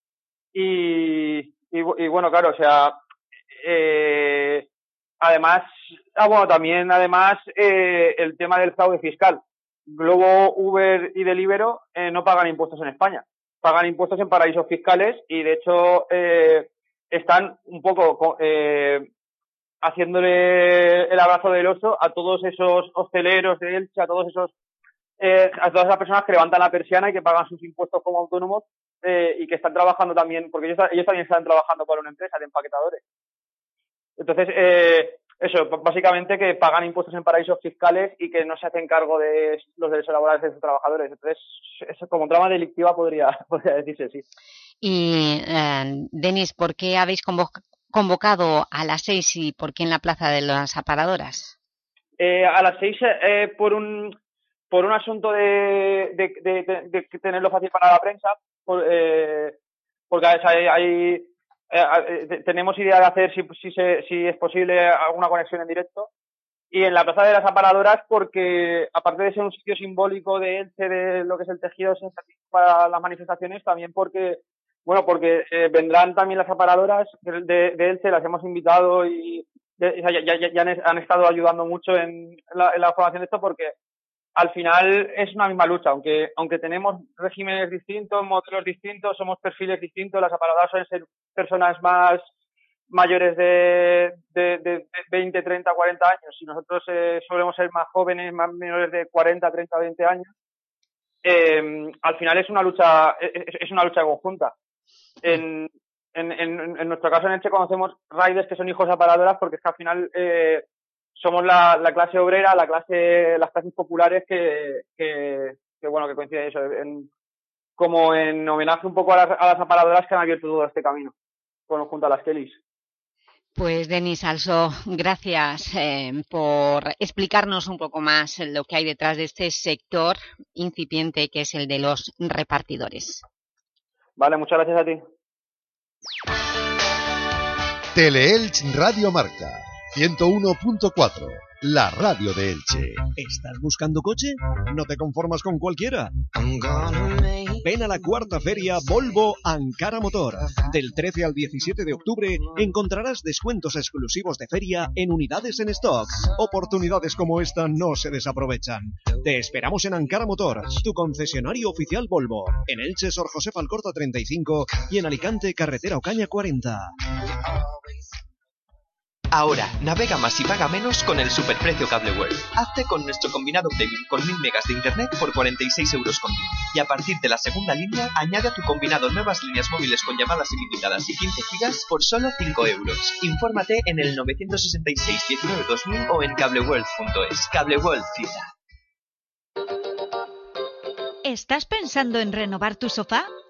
y, y, y bueno, claro, o sea, eh, además, ah, bueno, también además eh, el tema del fraude fiscal. Globo, Uber y Deliveroo eh, no pagan impuestos en España, pagan impuestos en paraísos fiscales y de hecho eh, están un poco co- eh, haciéndole el abrazo del oso a todos esos hosteleros de Elche, a todos esos eh, a todas esas personas que levantan la persiana y que pagan sus impuestos como autónomos eh, y que están trabajando también, porque ellos, ellos también están trabajando para una empresa de empaquetadores. Entonces, eh, eso, básicamente que pagan impuestos en paraísos fiscales y que no se hacen cargo de los derechos laborales de sus trabajadores. Entonces, eso como trama delictiva podría, podría decirse, sí. Y, eh, Denis, ¿por qué habéis convo- convocado a las seis y por qué en la plaza de las aparadoras? Eh, a las seis, eh, por un por un asunto de, de, de, de- de que tenerlo fácil para la prensa, por, eh, porque hay, hay- eh, eh, tenemos idea de hacer, si, si, se- si es posible, alguna conexión en directo. Y en la Plaza de las Aparadoras, porque aparte de ser un sitio simbólico de Elche, de lo que es el tejido para las manifestaciones, también porque, bueno, porque eh, vendrán también las aparadoras de, de, de Elche, las hemos invitado y de- ya, ya- ya han, han estado ayudando mucho en la, en la formación de esto porque al final es una misma lucha, aunque, aunque tenemos regímenes distintos, modelos distintos, somos perfiles distintos, las aparadoras suelen ser personas más mayores de, de, de, de 20, 30, 40 años y nosotros eh, solemos ser más jóvenes, más menores de 40, 30, 20 años. Eh, al final es una lucha, es, es una lucha conjunta. En, en, en, nuestro caso en Elche conocemos riders que son hijos de aparadoras porque es que al final eh, somos la, la clase obrera, la clase, las clases populares que, que, que bueno, que coincide eso, en, como en homenaje un poco a las, a las aparadoras que han abierto todo este camino, con, junto a las Kellys. Pues Denis Also, gracias eh, por explicarnos un poco más lo que hay detrás de este sector incipiente que es el de los repartidores. Vale, muchas gracias a ti. Teleelch Radio Marca 101.4, la radio de Elche. ¿Estás buscando coche? ¿No te conformas con cualquiera? Ven a la cuarta feria Volvo Ankara Motor. Del 13 al 17 de octubre encontrarás descuentos exclusivos de feria en unidades en stock. Oportunidades como esta no se desaprovechan. Te esperamos en Ankara Motor, tu concesionario oficial Volvo. En Elche, Sor José Alcorta 35 y en Alicante, Carretera Ocaña 40. Ahora, navega más y paga menos con el superprecio World. Hazte con nuestro combinado premium con 1000 megas de internet por 46 euros con 10. Y a partir de la segunda línea, añade a tu combinado nuevas líneas móviles con llamadas ilimitadas y 15 gigas por solo 5 euros. Infórmate en el 966 19 2000 o en cableworld.es. Cable World Cita. ¿Estás pensando en renovar tu sofá?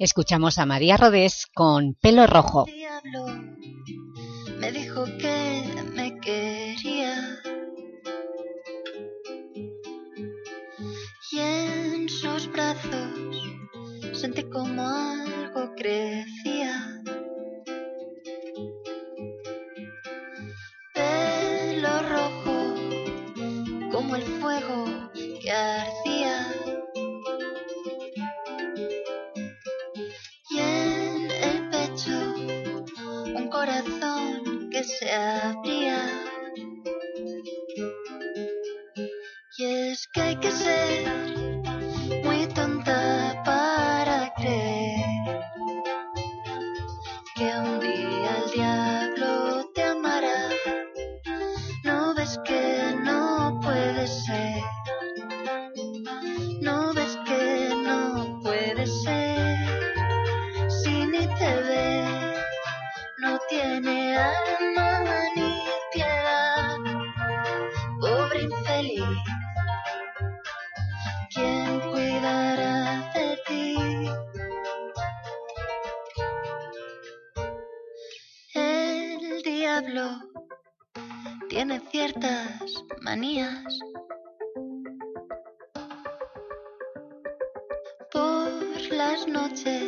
Escuchamos a María Rodés con Pelo Rojo. diablo me dijo que me quería y en sus brazos sentí como algo crecía. Corazón noches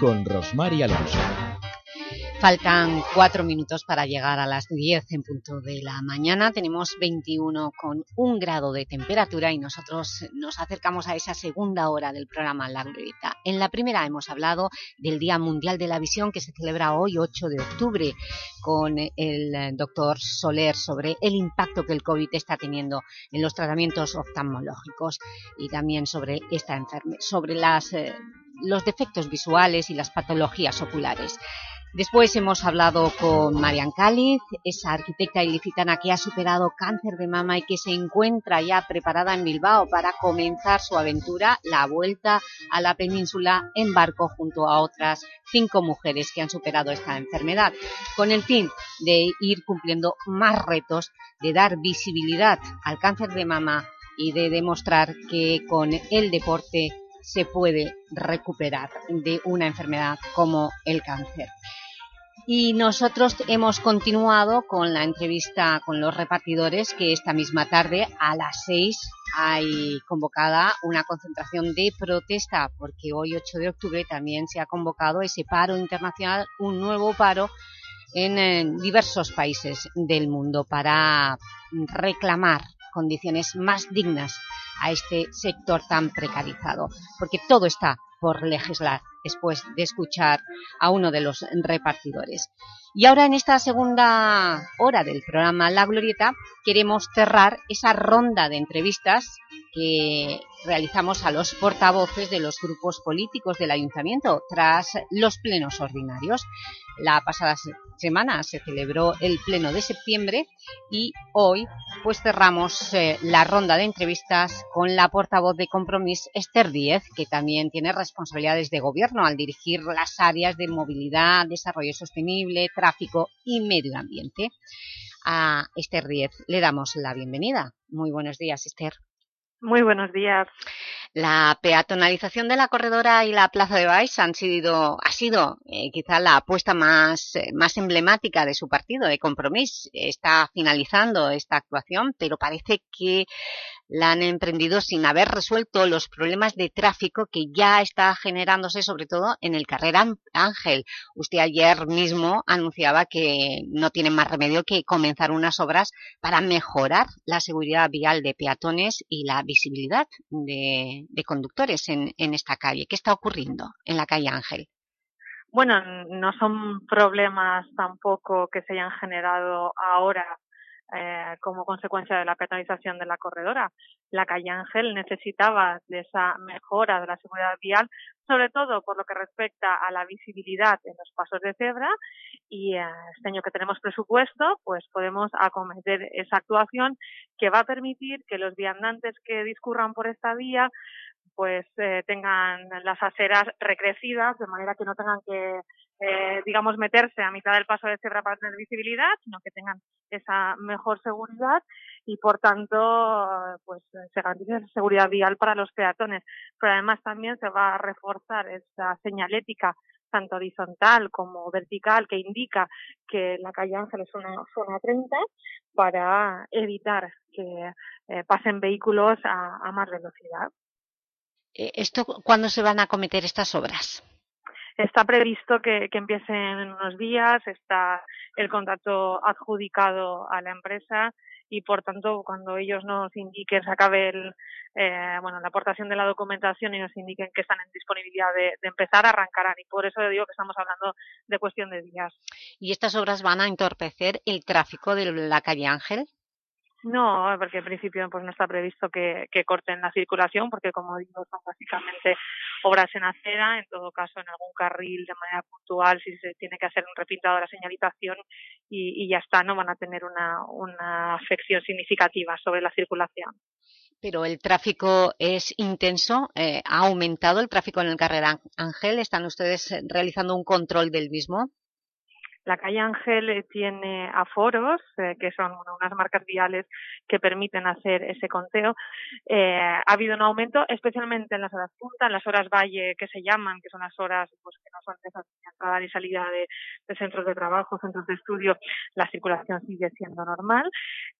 con Rosmar y Alonso. Faltan cuatro minutos para llegar a las 10 en punto de la mañana. Tenemos 21 con un grado de temperatura y nosotros nos acercamos a esa segunda hora del programa La Glorieta. En la primera hemos hablado del Día Mundial de la Visión que se celebra hoy, 8 de octubre, con el doctor Soler sobre el impacto que el COVID está teniendo en los tratamientos oftalmológicos y también sobre esta sobre las... Eh, los defectos visuales y las patologías oculares. Después hemos hablado con Marian Cáliz, esa arquitecta ilicitana que ha superado cáncer de mama y que se encuentra ya preparada en Bilbao para comenzar su aventura, la vuelta a la península en barco junto a otras cinco mujeres que han superado esta enfermedad, con el fin de ir cumpliendo más retos, de dar visibilidad al cáncer de mama y de demostrar que con el deporte se puede recuperar de una enfermedad como el cáncer. Y nosotros hemos continuado con la entrevista con los repartidores que esta misma tarde a las 6 hay convocada una concentración de protesta porque hoy 8 de octubre también se ha convocado ese paro internacional, un nuevo paro en, en diversos países del mundo para reclamar condiciones más dignas a este sector tan precarizado, porque todo está por legislar después de escuchar a uno de los repartidores. Y ahora en esta segunda hora del programa La Glorieta queremos cerrar esa ronda de entrevistas que realizamos a los portavoces de los grupos políticos del Ayuntamiento tras los plenos ordinarios. La pasada semana se celebró el pleno de septiembre y hoy pues cerramos eh, la ronda de entrevistas con la portavoz de Compromís, Esther Díez, que también tiene responsabilidades de gobierno al dirigir las áreas de movilidad, desarrollo sostenible, tráfico y medio ambiente. A Esther Díez le damos la bienvenida. Muy buenos días, Esther. Muy buenos días. La peatonalización de la corredora y la Plaza de Baix han sido, ha sido eh, quizá la apuesta más, eh, más emblemática de su partido, de Compromís. Está finalizando esta actuación, pero parece que la han emprendido sin haber resuelto los problemas de tráfico que ya está generándose, sobre todo en el carrer Ángel. Usted ayer mismo anunciaba que no tiene más remedio que comenzar unas obras para mejorar la seguridad vial de peatones y la visibilidad de, de conductores en, en esta calle. ¿Qué está ocurriendo en la calle Ángel? Bueno, no son problemas tampoco que se hayan generado ahora eh, como consecuencia de la peatonalización de la corredora. La calle Ángel necesitaba de esa mejora de la seguridad vial, sobre todo por lo que respecta a la visibilidad en los pasos de cebra y eh, este año que tenemos presupuesto, pues podemos acometer esa actuación que va a permitir que los viandantes que discurran por esta vía pues eh, tengan las aceras recrecidas, de manera que no tengan que, eh, digamos, meterse a mitad del paso de cebra para tener visibilidad, sino que tengan esa mejor seguridad y, por tanto, pues se garantice seguridad vial para los peatones. Pero además también se va a reforzar esa señalética tanto horizontal como vertical que indica que la calle Ángel es una zona 30 para evitar que eh, pasen vehículos a, a más velocidad. Eh, ¿Esto cuándo se van a cometer estas obras? Está previsto que, empiecen en unos días, está el contrato adjudicado a la empresa y por tanto cuando ellos nos indiquen, se acabe el, eh, bueno, la aportación de la documentación y nos indiquen que están en disponibilidad de, de, empezar, arrancarán y por eso digo que estamos hablando de cuestión de días. ¿Y estas obras van a entorpecer el tráfico de la calle Ángel? No, porque en principio pues no está previsto que, que, corten la circulación, porque como digo, son básicamente obras en acera, en todo caso en algún carril de manera puntual, si se tiene que hacer un repintado de la señalización y, y ya está, no van a tener una, una afección significativa sobre la circulación. Pero el tráfico es intenso, eh, ¿ha aumentado el tráfico en el carrer Ángel? ¿Están ustedes realizando un control del mismo? La calle Ángel eh, tiene aforos, eh, que son unas marcas viales que permiten hacer ese conteo. Eh, ha habido un aumento, especialmente en las horas punta, en las horas valle que se llaman, que son las horas pues, que no son de entrada y salida de, de, centros de trabajo, centros de estudio, la circulación sigue siendo normal.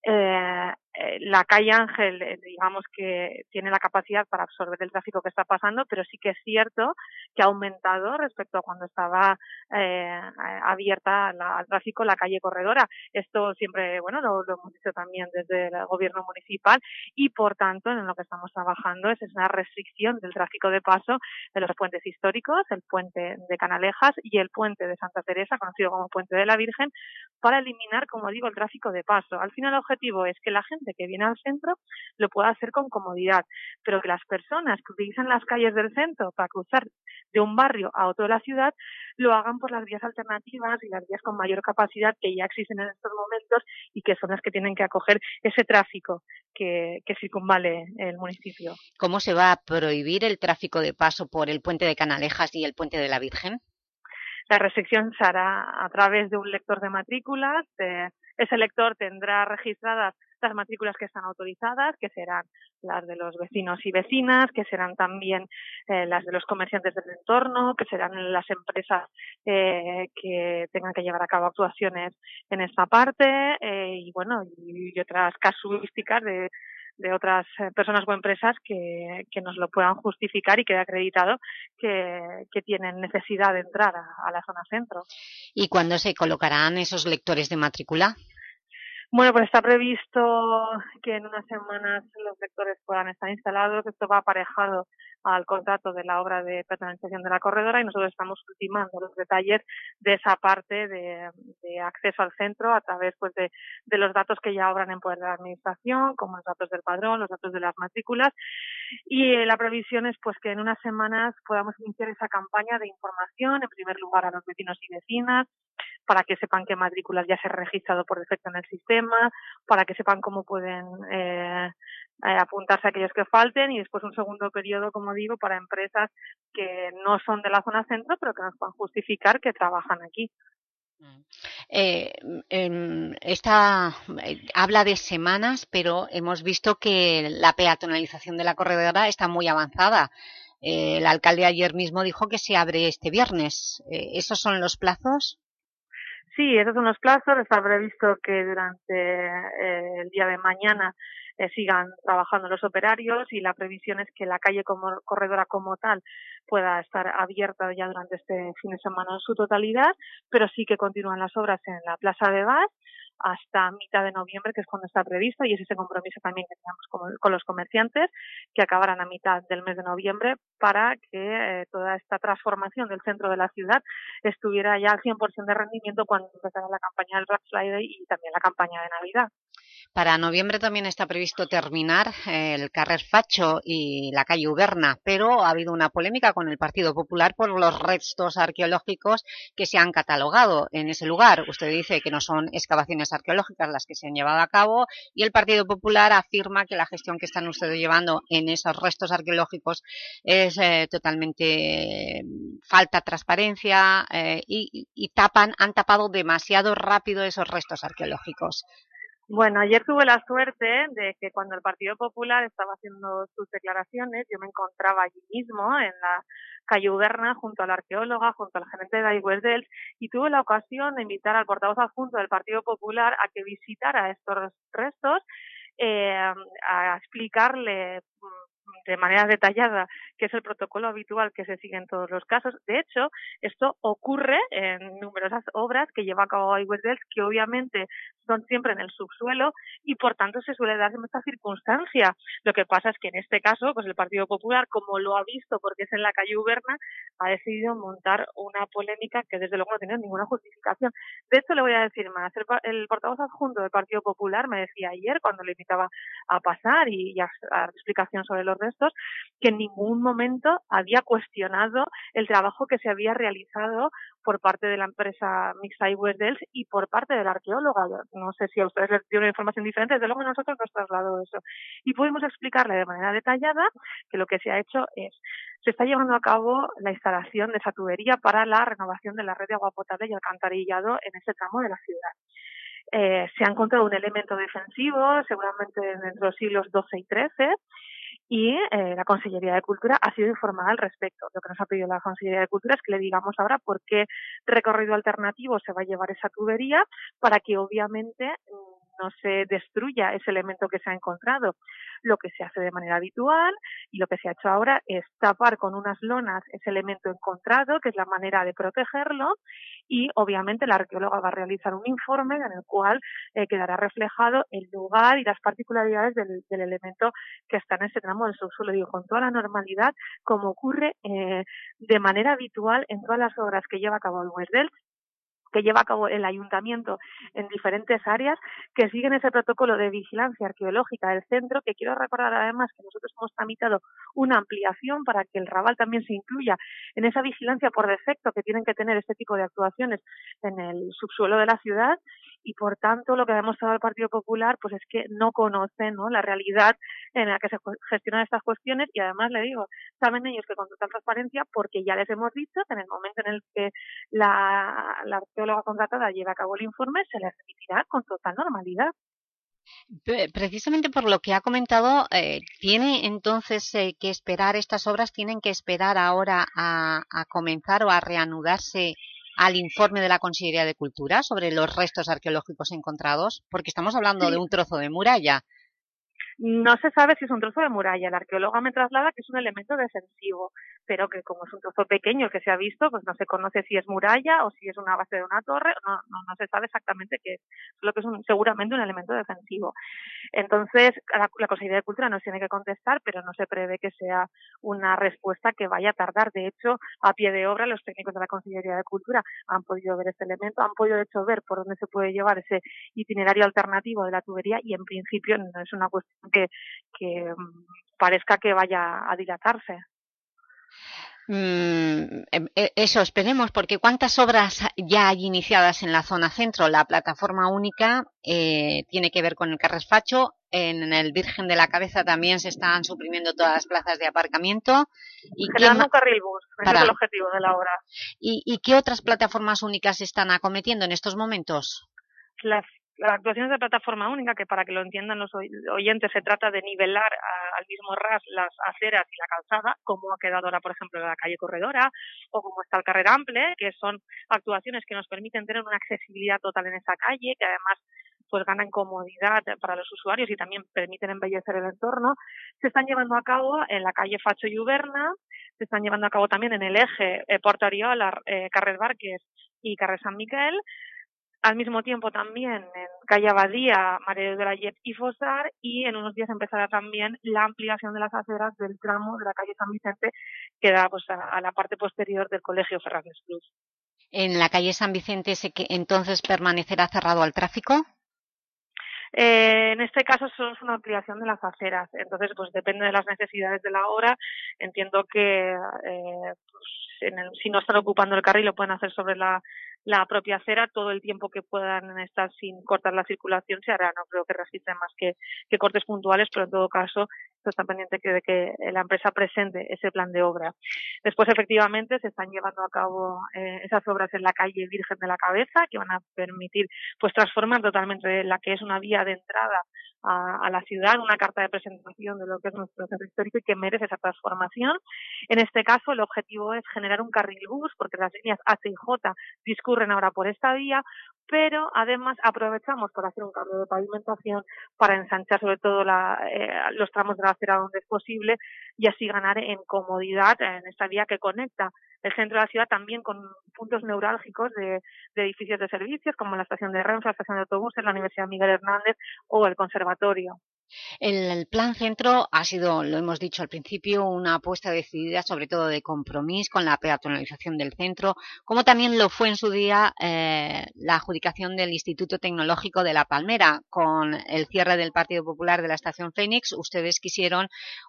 Eh, la calle Ángel, digamos que tiene la capacidad para absorber el tráfico que está pasando, pero sí que es cierto que ha aumentado respecto a cuando estaba eh, abierta la, al tráfico la calle Corredora. Esto siempre, bueno, lo, lo, hemos dicho también desde el gobierno municipal y por tanto en lo que estamos trabajando es esa restricción del tráfico de paso de los puentes históricos, el puente de Canalejas y el puente de Santa Teresa, conocido como puente de la Virgen, para eliminar, como digo, el tráfico de paso. Al final el objetivo es que la gente que viene al centro lo pueda hacer con comodidad, pero que las personas que utilizan las calles del centro para cruzar de un barrio a otro de la ciudad lo hagan por las vías alternativas y las vías con mayor capacidad que ya existen en estos momentos y que son las que tienen que acoger ese tráfico que, que circunvale el municipio. ¿Cómo se va a prohibir el tráfico de paso por el puente de Canalejas y el puente de la Virgen? La restricción se hará a través de un lector de matrículas. Eh, ese lector tendrá registradas las matrículas que están autorizadas, que serán las de los vecinos y vecinas, que serán también eh, las de los comerciantes del entorno, que serán las empresas eh, que tengan que llevar a cabo actuaciones en esta parte eh, y bueno, y otras casuísticas de de otras personas o empresas que, que nos lo puedan justificar y quede acreditado que, que tienen necesidad de entrar a, a la zona centro. ¿Y cuándo se colocarán esos lectores de matrícula? Bueno, pues está previsto que en unas semanas los lectores puedan estar instalados. Esto va aparejado al contrato de la obra de peatonalización de la corredora y nosotros estamos ultimando los detalles de esa parte de, acceso al centro a través pues de, de, los datos que ya obran en poder de la administración, como los datos del padrón, los datos de las matrículas y eh, la previsión es pues que en unas semanas podamos iniciar esa campaña de información, en primer lugar a los vecinos y vecinas, para que sepan qué matrículas ya se han registrado por defecto en el sistema, para que sepan cómo pueden eh, eh, apuntarse a aquellos que falten y después un segundo periodo, como digo, para empresas que no son de la zona centro, pero que nos puedan justificar que trabajan aquí. Eh, esta habla de semanas, pero hemos visto que la peatonalización de la corredora está muy avanzada. Eh, el alcalde ayer mismo dijo que se abre este viernes. Eh, ¿Esos son los plazos? Sí, esos son los plazos. Está previsto que durante eh, el día de mañana eh, sigan trabajando los operarios y la previsión es que la calle como corredora como tal pueda estar abierta ya durante este fin de semana en su totalidad, pero sí que continúan las obras en la Plaza de Vaz hasta mitad de noviembre, que es cuando está previsto, y es ese compromiso también que teníamos con, los comerciantes, que acabarán a mitad del mes de noviembre, para que eh, toda esta transformación del centro de la ciudad estuviera ya al 100% de rendimiento cuando empezara la campaña del Black Friday y también la campaña de Navidad. Para noviembre también está previsto terminar el Carrer Facho y la calle Uberna, pero ha habido una polémica con el Partido Popular por los restos arqueológicos que se han catalogado en ese lugar. Usted dice que no son excavaciones arqueológicas las que se han llevado a cabo y el Partido Popular afirma que la gestión que están ustedes llevando en esos restos arqueológicos es eh, totalmente mm, falta transparencia eh, y, y tapan, han tapado demasiado rápido esos restos arqueológicos. Bueno, ayer tuve la suerte de que cuando el Partido Popular estaba haciendo sus declaraciones, yo me encontraba allí mismo, en la calle Uberna, junto a la arqueóloga, junto al gerente de Aigüesdels, y tuve la ocasión de invitar al portavoz adjunto del Partido Popular a que visitara estos restos, eh, a explicarle de manera detallada, que es el protocolo habitual que se sigue en todos los casos. De hecho, esto ocurre en numerosas obras que lleva a cabo Iwesdels, que obviamente son siempre en el subsuelo y por tanto se suele dar en esta circunstancia. Lo que pasa es que en este caso, pues el Partido Popular, como lo ha visto porque es en la calle Uberna, ha decidido montar una polémica que desde luego no tiene ninguna justificación. De hecho, le voy a decir más. El, portavoz adjunto del Partido Popular me decía ayer, cuando le invitaba a pasar y, a, dar explicación sobre los restos, que en ningún momento había cuestionado el trabajo que se había realizado por parte de la empresa Mixa Dels y por parte del arqueóloga. No sé si a ustedes les dio una información diferente, desde luego nosotros nos trasladó eso. Y pudimos explicarle de manera detallada que lo que se ha hecho es, se está llevando a cabo la instalación de esa tubería para la renovación de la red de agua potable y alcantarillado en ese tramo de la ciudad. Eh, se ha encontrado un elemento defensivo, seguramente entre los siglos XII y XIII, y eh, la Consellería de Cultura ha sido informada al respecto. Lo que nos ha pedido la Consellería de Cultura es que le digamos ahora por qué recorrido alternativo se va a llevar esa tubería para que obviamente no se destruya ese elemento que se ha encontrado. Lo que se hace de manera habitual y lo que se ha hecho ahora es tapar con unas lonas ese elemento encontrado, que es la manera de protegerlo, y obviamente la arqueóloga va a realizar un informe en el cual eh, quedará reflejado el lugar y las particularidades del, elemento que está en ese tramo del subsuelo, digo, con toda la normalidad, como ocurre eh, de manera habitual en todas las obras que lleva a cabo el Westdell, que lleva a cabo el ayuntamiento en diferentes áreas que siguen ese protocolo de vigilancia arqueológica del centro, que quiero recordar además que nosotros hemos tramitado una ampliación para que el Raval también se incluya en esa vigilancia por defecto que tienen que tener este tipo de actuaciones en el subsuelo de la ciudad y por tanto lo que ha demostrado el Partido Popular pues es que no conoce ¿no? la realidad en la que se gestionan estas cuestiones y además le digo, saben ellos que con total transparencia porque ya les hemos dicho que en el momento en el que la, la arqueóloga contratada lleve a cabo el informe se les remitirá con total normalidad. Precisamente por lo que ha comentado, eh, ¿tiene entonces eh, que esperar estas obras, tienen que esperar ahora a, a comenzar o a reanudarse al informe de la Consellería de Cultura sobre los restos arqueológicos encontrados? Porque estamos hablando de un trozo de muralla. No se sabe si es un trozo de muralla. La arqueóloga me traslada que es un elemento defensivo pero que como es un trozo pequeño que se ha visto, pues no se conoce si es muralla o si es una base de una torre, no, no, no se sabe exactamente qué es, solo que es un, seguramente un elemento defensivo. Entonces, la, la Consejería de Cultura nos tiene que contestar, pero no se prevé que sea una respuesta que vaya a tardar. De hecho, a pie de obra, los técnicos de la Consellería de Cultura han podido ver este elemento, han podido, de hecho, ver por dónde se puede llevar ese itinerario alternativo de la tubería y, en principio, no es una cuestión que, que mm, parezca que vaya a dilatarse. Mm, em, e, eso esperemos, porque ¿cuántas obras ya hay iniciadas en la zona centro? La plataforma única eh, tiene que ver con el Carresfacho, en el Virgen de la Cabeza también se están suprimiendo todas las plazas de aparcamiento. ¿Y Generando un carril bus, ese es el objetivo de la obra. ¿Y, ¿Y qué otras plataformas únicas se están acometiendo en estos momentos? Las las actuaciones de plataforma única, que para que lo entiendan los oyentes, se trata de nivelar al mismo ras las aceras y la calzada, como ha quedado ahora, por ejemplo, la calle Corredora, o como está el Carrer Ample, que son actuaciones que nos permiten tener una accesibilidad total en esa calle, que además pues ganan comodidad para los usuarios y también permiten embellecer el entorno, se están llevando a cabo en la calle Facho y Uberna, se están llevando a cabo también en el eje eh, Porto Ariola, eh, Carrer Barques y Carrer San Miguel, al mismo tiempo también en calle Abadía, María de la y Fosar y en unos días empezará también la ampliación de las aceras del tramo de la calle San Vicente que da pues, a, la parte posterior del Colegio Fernández Cruz. ¿En la calle San Vicente que entonces permanecerá cerrado al tráfico? Eh, en este caso solo es una ampliación de las aceras, entonces pues depende de las necesidades de la hora. Entiendo que eh, pues, en el, si no están ocupando el carril lo pueden hacer sobre la, la propia acera todo el tiempo que puedan estar sin cortar la circulación se hará. No creo que registren más que, cortes puntuales, pero en todo caso está pendiente de que la empresa presente ese plan de obra. Después, efectivamente, se están llevando a cabo eh, esas obras en la calle Virgen de la Cabeza, que van a permitir pues transformar totalmente la que es una vía de entrada a, a, la ciudad, una carta de presentación de lo que es nuestro centro histórico y que merece esa transformación. En este caso, el objetivo es generar un carril bus, porque las líneas H y J discurren ahora por esta vía, pero además aprovechamos por hacer un cambio de pavimentación para ensanchar sobre todo la, eh, los tramos de la acera donde es posible y así ganar en comodidad en esta vía que conecta el centro de la ciudad también con puntos neurálgicos de, edificios de servicios como la estación de Renfe, la estación de autobuses, la Universidad Miguel Hernández o el Conservatorio. El plan centro ha sido, lo hemos dicho al principio, una apuesta decidida sobre todo de compromiso con la peatonalización del centro, como también lo fue en su día eh, la adjudicación del Instituto Tecnológico de La Palmera. Con el cierre del Partido Popular de la estación Fénix, ustedes quisieron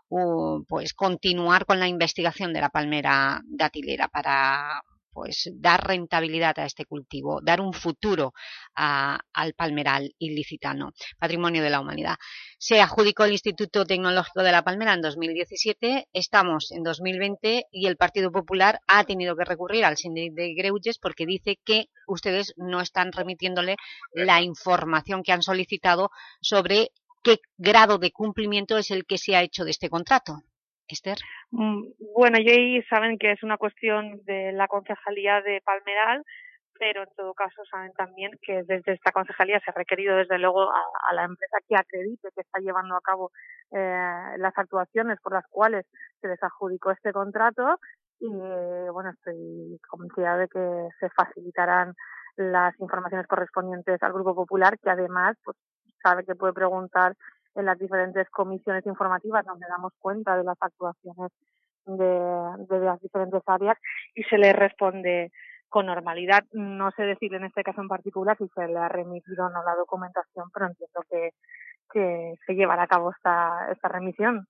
uh, pues continuar con la investigación de la palmera datilera para pues dar rentabilidad a este cultivo, dar un futuro a, al palmeral ilicitano, patrimonio de la humanidad. Se adjudicó el Instituto Tecnológico de la Palmera en 2017, estamos en 2020 y el Partido Popular ha tenido que recurrir al síndic de Greuges porque dice que ustedes no están remitiéndole la información que han solicitado sobre qué grado de cumplimiento es el que se ha hecho de este contrato. Esther. Bueno, y ahí saben que es una cuestión de la concejalía de Palmeral, pero en todo caso saben también que desde esta concejalía se ha requerido desde luego a, a la empresa que acredite que está llevando a cabo eh, las actuaciones por las cuales se les adjudicó este contrato y bueno, estoy convencida de que se facilitarán las informaciones correspondientes al Grupo Popular, que además pues sabe que puede preguntar en las diferentes comisiones informativas donde damos cuenta de las actuaciones de, de las diferentes áreas y se le responde con normalidad. No sé decir en este caso en particular si se le ha remitido o no la documentación, pero entiendo que, que se llevará a cabo esta, esta remisión.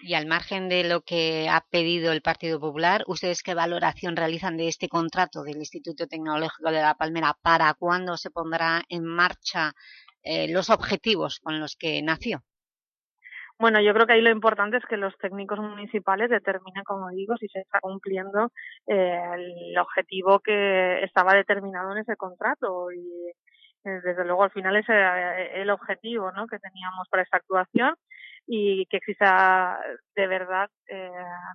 Y al margen de lo que ha pedido el Partido Popular, ¿ustedes qué valoración realizan de este contrato del Instituto Tecnológico de La Palmera? ¿Para cuándo se pondrá en marcha eh, los objetivos con los que nació? Bueno, yo creo que ahí lo importante es que los técnicos municipales determinen, como digo, si se está cumpliendo eh, el objetivo que estaba determinado en ese contrato y eh, desde luego al final ese el objetivo ¿no? que teníamos para esta actuación y que exista de verdad eh,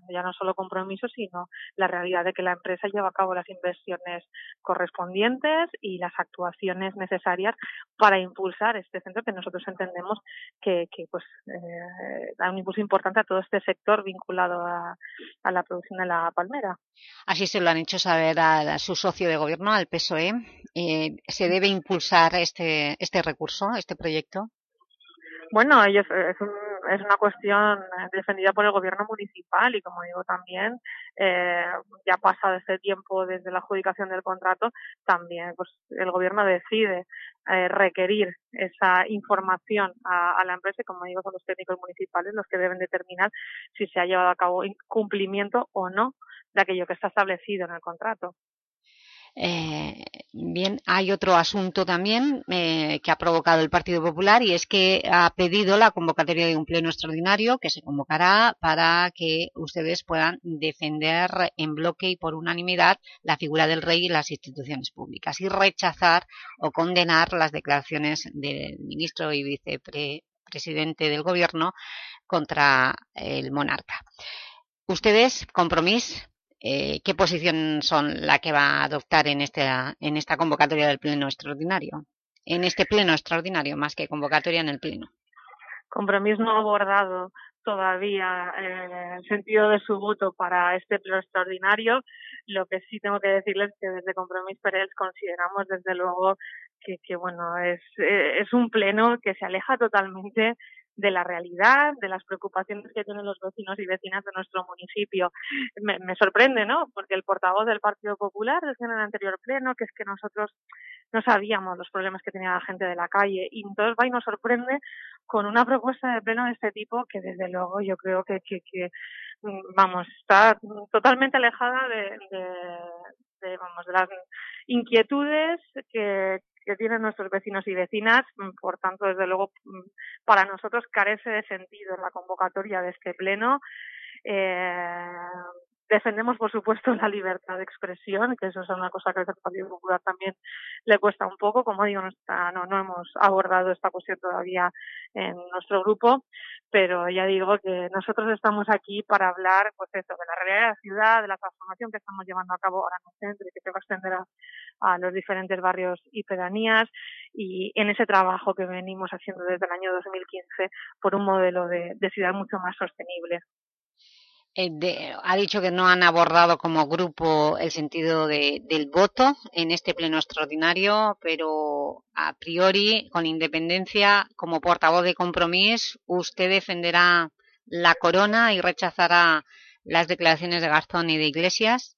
ya no solo compromiso, sino la realidad de que la empresa lleva a cabo las inversiones correspondientes y las actuaciones necesarias para impulsar este centro que nosotros entendemos que, que pues eh, da un impulso importante a todo este sector vinculado a, a la producción de la palmera. Así se lo han hecho saber a, a su socio de gobierno, al PSOE. Eh, ¿Se debe impulsar este, este recurso, este proyecto? Bueno, ellos es, un, es una cuestión defendida por el gobierno municipal y, como digo, también eh, ya pasado este tiempo desde la adjudicación del contrato, también pues el gobierno decide eh, requerir esa información a, a la empresa y, como digo, son los técnicos municipales los que deben determinar si se ha llevado a cabo cumplimiento o no de aquello que está establecido en el contrato. Eh, bien, hay otro asunto también eh, que ha provocado el Partido Popular y es que ha pedido la convocatoria de un pleno extraordinario que se convocará para que ustedes puedan defender en bloque y por unanimidad la figura del rey y las instituciones públicas y rechazar o condenar las declaraciones del ministro y vicepresidente del gobierno contra el monarca. Ustedes, compromiso eh, ¿qué posición son la que va a adoptar en, este, en esta convocatoria del Pleno Extraordinario? En este Pleno Extraordinario, más que convocatoria en el Pleno. Compromiso no abordado todavía eh, el sentido de su voto para este pleno extraordinario. Lo que sí tengo que decirles es que desde Compromiso Pérez consideramos desde luego que, que bueno, es, eh, es un pleno que se aleja totalmente de la realidad, de las preocupaciones que tienen los vecinos y vecinas de nuestro municipio. Me, me sorprende, ¿no? Porque el portavoz del Partido Popular decía en el anterior pleno que es que nosotros no sabíamos los problemas que tenía la gente de la calle y entonces va y nos sorprende con una propuesta de pleno de este tipo que desde luego yo creo que, que, que mm, vamos, está totalmente alejada de, de, de, vamos, de las inquietudes que, que tienen nuestros vecinos y vecinas. Por tanto, desde luego, para nosotros carece de sentido la convocatoria de este pleno. Eh, defendemos, por supuesto, la libertad de expresión, que eso es una cosa que al Partido Popular también le cuesta un poco. Como digo, no, está, no, hemos abordado esta cuestión todavía en nuestro grupo, pero ya digo que nosotros estamos aquí para hablar, pues eso, de la realidad de la ciudad, de la transformación que estamos llevando a cabo ahora en el centro y que se va a extender a, los diferentes barrios y pedanías y en ese trabajo que venimos haciendo desde el año 2015 por un modelo de, de ciudad mucho más sostenible. Eh, de, ha dicho que no han abordado como grupo el sentido de, del voto en este pleno extraordinario, pero a priori, con independencia, como portavoz de compromiso, usted defenderá la corona y rechazará las declaraciones de Garzón y de Iglesias.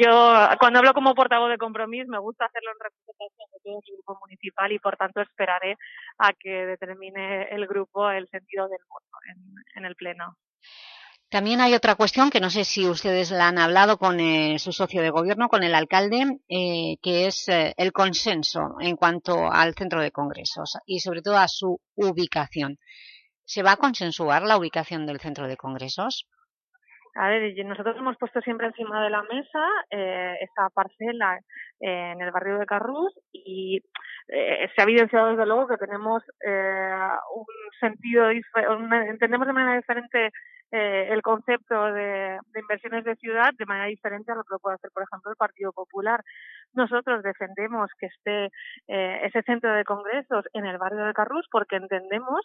Yo, cuando hablo como portavoz de compromiso, me gusta hacerlo en representación de todo el grupo municipal y, por tanto, esperaré a que determine el grupo el sentido del voto en, en el pleno. También hay otra cuestión que no sé si ustedes la han hablado con eh, su socio de gobierno, con el alcalde, eh, que es eh, el consenso en cuanto al centro de congresos y sobre todo a su ubicación. ¿Se va a consensuar la ubicación del centro de congresos? A ver, nosotros hemos puesto siempre encima de la mesa eh, esta parcela eh, en el barrio de Carrús y eh, se ha evidenciado desde luego que tenemos un sentido, un, entendemos de manera diferente eh, el concepto de, inversiones de ciudad de manera diferente a lo que lo puede hacer, por ejemplo, el Partido Popular. Nosotros defendemos que esté eh, ese centro de congresos en el barrio de Carrús porque entendemos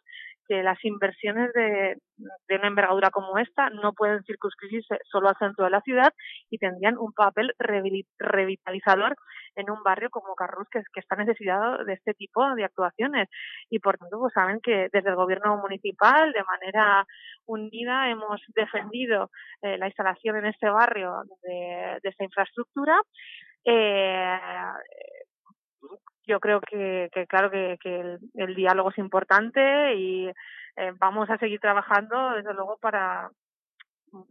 que las inversiones de, de una envergadura como esta no pueden circunscribirse solo al centro de la ciudad y tendrían un papel revitalizador en un barrio como Carrús que, que está necesitado de este tipo de actuaciones y por tanto pues saben que desde el gobierno municipal de manera unida hemos defendido eh, la instalación en este barrio de, de esta infraestructura. Eh, yo creo que, claro que, el, diálogo es importante y eh, vamos a seguir trabajando desde luego para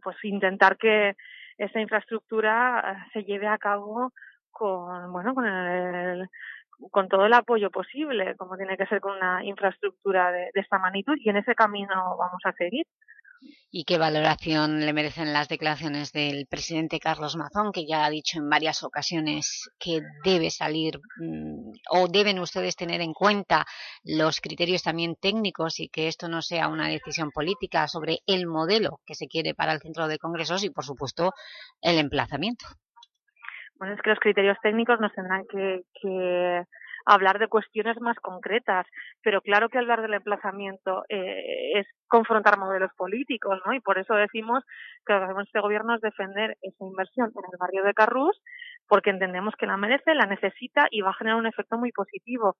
pues intentar que esa infraestructura se lleve a cabo con bueno con el con todo el apoyo posible, como tiene que ser con una infraestructura de esta magnitud, y en ese camino vamos a seguir. ¿Y qué valoración le merecen las declaraciones del presidente Carlos Mazón, que ya ha dicho en varias ocasiones que debe salir mmm, o deben ustedes tener en cuenta los criterios también técnicos y que esto no sea una decisión política sobre el modelo que se quiere para el centro de congresos y, por supuesto, el emplazamiento? Bueno, es que los criterios técnicos nos tendrán que, que hablar de cuestiones más concretas, pero claro que hablar del emplazamiento eh, es confrontar modelos políticos, ¿no? Y por eso decimos que lo que hacemos este gobierno es defender esa inversión en el barrio de Carrús, porque entendemos que la merece, la necesita y va a generar un efecto muy positivo.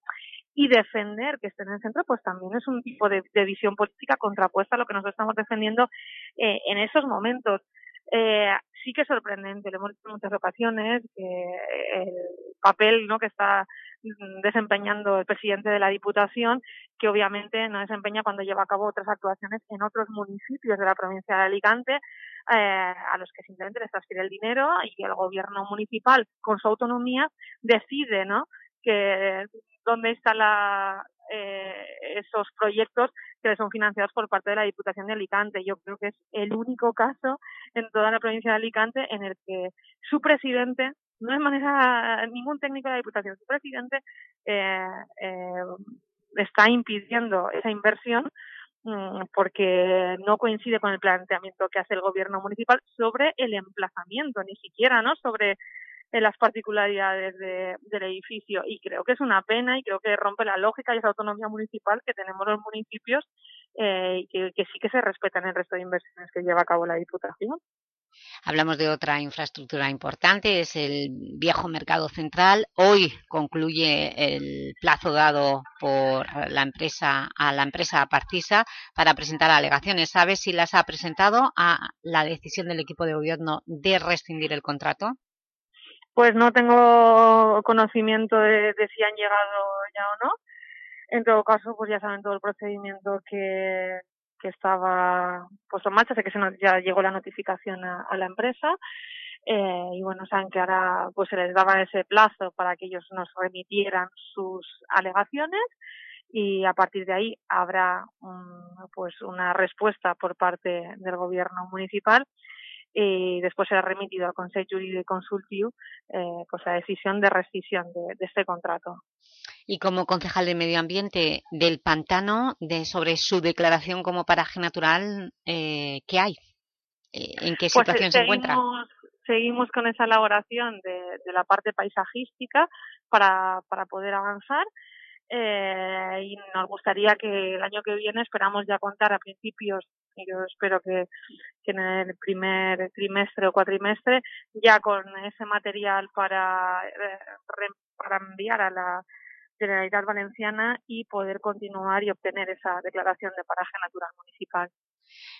Y defender que esté en el centro, pues también es un tipo de, de visión política contrapuesta a lo que nosotros estamos defendiendo eh, en esos momentos. Eh, sí que es sorprendente, lo hemos dicho en muchas ocasiones, que el papel ¿no? que está desempeñando el presidente de la Diputación, que obviamente no desempeña cuando lleva a cabo otras actuaciones en otros municipios de la provincia de Alicante, eh, a los que simplemente les transfiere el dinero y el gobierno municipal, con su autonomía, decide ¿no? que dónde está la, eh, esos proyectos que son financiados por parte de la Diputación de Alicante. Yo creo que es el único caso en toda la provincia de Alicante en el que su presidente, no de manera ningún técnico de la Diputación, su presidente eh, eh, está impidiendo esa inversión mm, porque no coincide con el planteamiento que hace el gobierno municipal sobre el emplazamiento, ni siquiera, ¿no? Sobre en las particularidades de, del edificio y creo que es una pena y creo que rompe la lógica y esa autonomía municipal que tenemos los municipios eh, y que, que sí que se respetan el resto de inversiones que lleva a cabo la Diputación. Hablamos de otra infraestructura importante, es el viejo mercado central. Hoy concluye el plazo dado por la empresa a la empresa Partisa para presentar alegaciones. ¿Sabes si las ha presentado a la decisión del equipo de gobierno de rescindir el contrato? Pues no tengo conocimiento de, de si han llegado ya o no. En todo caso, pues ya saben todo el procedimiento que, que estaba puesto en marcha, sé que se nos, ya llegó la notificación a, la empresa eh, y bueno, saben que ahora pues se les daba ese plazo para que ellos nos remitieran sus alegaciones y a partir de ahí habrá un, pues una respuesta por parte del gobierno municipal y después será remitido al Consejo Jurídico Consultivo eh, pues la decisión de rescisión de este contrato y como concejal de Medio Ambiente del Pantano, de, sobre su declaración como paraje natural, eh, ¿qué hay? Eh, ¿En qué Pues, situación eh, se encuentra? seguimos, con esa elaboración de, de la parte paisajística para, para poder avanzar eh, y nos gustaría que el año que viene esperamos ya contar a principios y yo espero que, que en el primer trimestre o cuatrimestre ya con ese material para, eh, para enviar a la Generalitat Valenciana y poder continuar y obtener esa declaración de paraje natural municipal.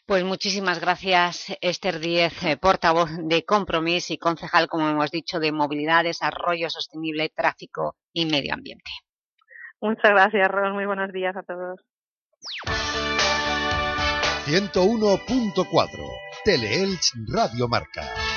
Pues muchísimas gracias, Esther Díez, eh, portavoz de Compromís y concejal, como hemos dicho, de Movilidad, Desarrollo Sostenible, Tráfico y Medio Ambiente. Muchas gracias, Ros. Muy buenos días a todos. 101.4 Teleelch Radio Marca.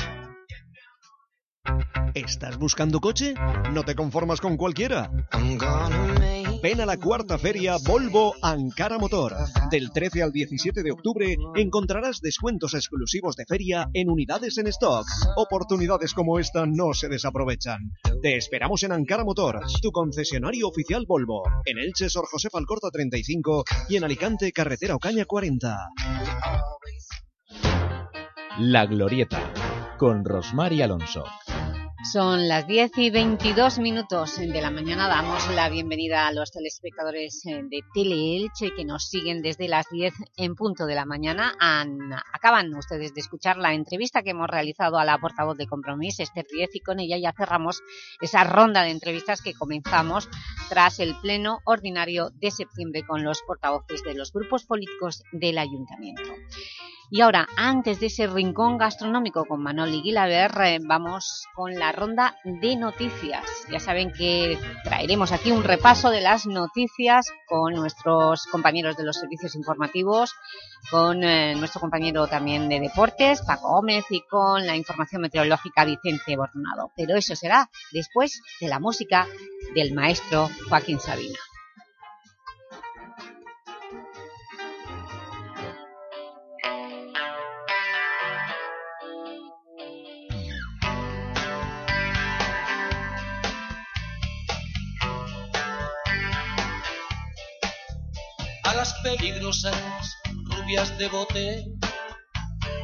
¿Estás buscando coche? ¿No te conformas con cualquiera? Ven a la cuarta feria Volvo Ankara Motor. Del 13 al 17 de octubre encontrarás descuentos exclusivos de feria en unidades en stock. Oportunidades como esta no se desaprovechan. Te esperamos en Ankara Motor, tu concesionario oficial Volvo. En Elche, Sor José Alcorta 35 y en Alicante, Carretera Ocaña 40. La Glorieta, con Rosmar y Alonso. Son las 10 y 22 minutos de la mañana. Damos la bienvenida a los telespectadores eh, de Teleelche que nos siguen desde las 10 en punto de la mañana. Acaban ustedes de escuchar la entrevista que hemos realizado a la portavoz de Compromís, Esther Díez, y con ella ya cerramos esa ronda de entrevistas que comenzamos tras el pleno ordinario de septiembre con los portavoces de los grupos políticos del Ayuntamiento. Y ahora, antes de ese rincón gastronómico con Manoli Guilaber, eh, vamos con la ronda de noticias. Ya saben que traeremos aquí un repaso de las noticias con nuestros compañeros de los servicios informativos, con eh, nuestro compañero también de deportes, Paco Gómez, y con la información meteorológica Vicente Bordonado. Pero eso será después de la música del maestro Joaquín Sabina. Peligrosas rubias de bote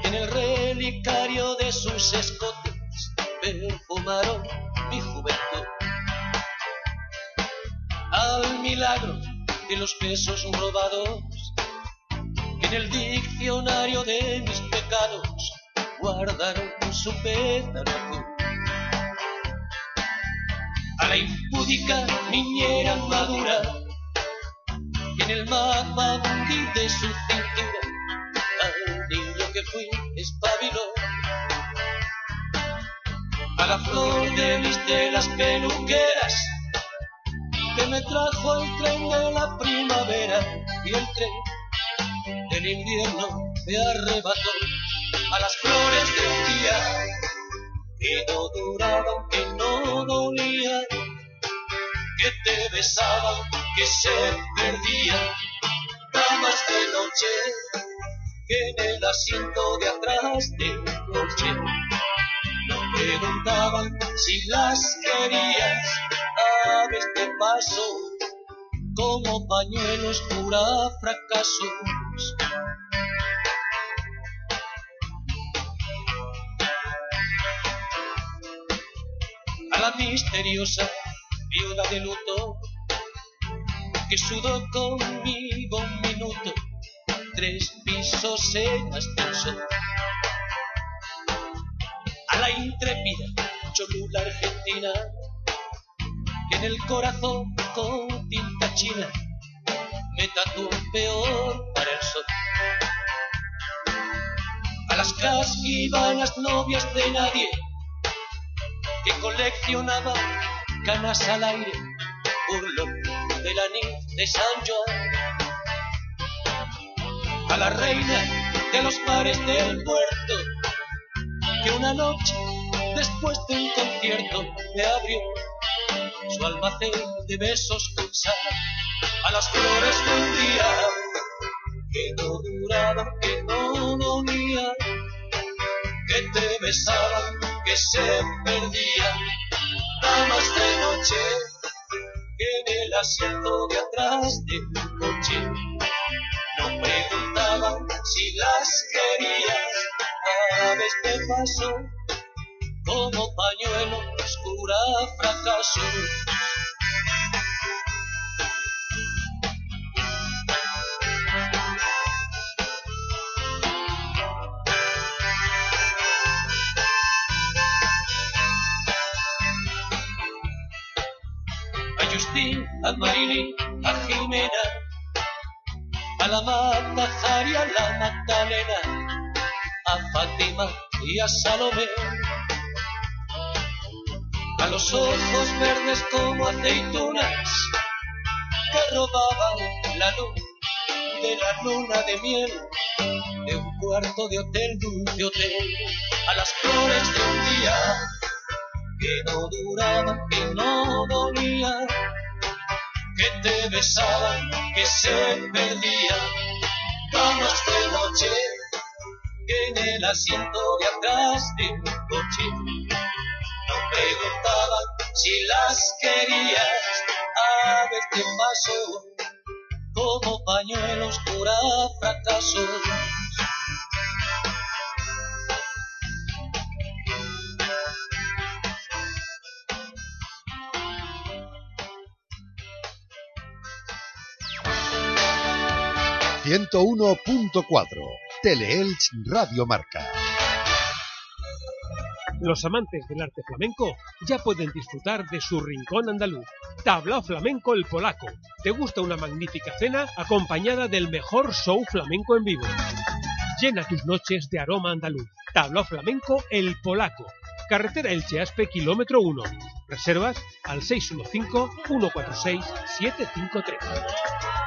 en el relicario de sus escotes perfumaron mi juventud. Al milagro de los besos robados en el diccionario de mis pecados guardaron su pétalo a la impúdica niñera madura en el mapa mundi de su cintura al niño que fui espabiló a la flor de mis telas peluqueras que me trajo el tren de la primavera y el tren del invierno me arrebató. A las flores de un día que no duraban, que no dolían, que te besaban, que se perdían, damas de noche que en el asiento de atrás del coche no preguntaban si las querías a este paso como pañuelos pura fracasos. A la misteriosa viuda de luto que sudó conmigo un minuto, tres pisos en ascenso. A la intrépida cholula argentina que en el corazón con tinta china me tatuó peor para el sol. A las casquivanas novias de nadie que coleccionaba canas al aire, burlón del anís de San Joan. A la reina de los mares del puerto, que una noche después de un concierto me abrió su almacén de besos con sal. A las flores de un día que no duraban, que no dolían, que te besaban, que se perdían. Damas de noche en el asiento de atrás de un coche. No preguntaban si las querías, a veces paso como pañuelo oscura fracaso. A Marilyn, a Jimena, a la Matajari, a la Magdalena, a Fátima y a Salomé. A los ojos verdes como aceitunas que robaban la luz de la luna de miel de un cuarto de hotel, de hotel, a las flores de un día que no duraban, que no dolían, que te besaban, que se perdían. Damas de noche, que en el asiento de atrás de un coche no preguntaban si las querías, a ver qué pasó, como pañuelos pura fracaso. Ciento uno punto cuatro. Teleelch Radio Marca. Los amantes del arte flamenco ya pueden disfrutar de su rincón andaluz. Tablao Flamenco el Polaco. ¿Te gusta una magnífica cena acompañada del mejor show flamenco en vivo? Llena tus noches de aroma andaluz. Tablao Flamenco el Polaco. Carretera Elche Aspe, kilómetro 1. Reservas al 615-146-753.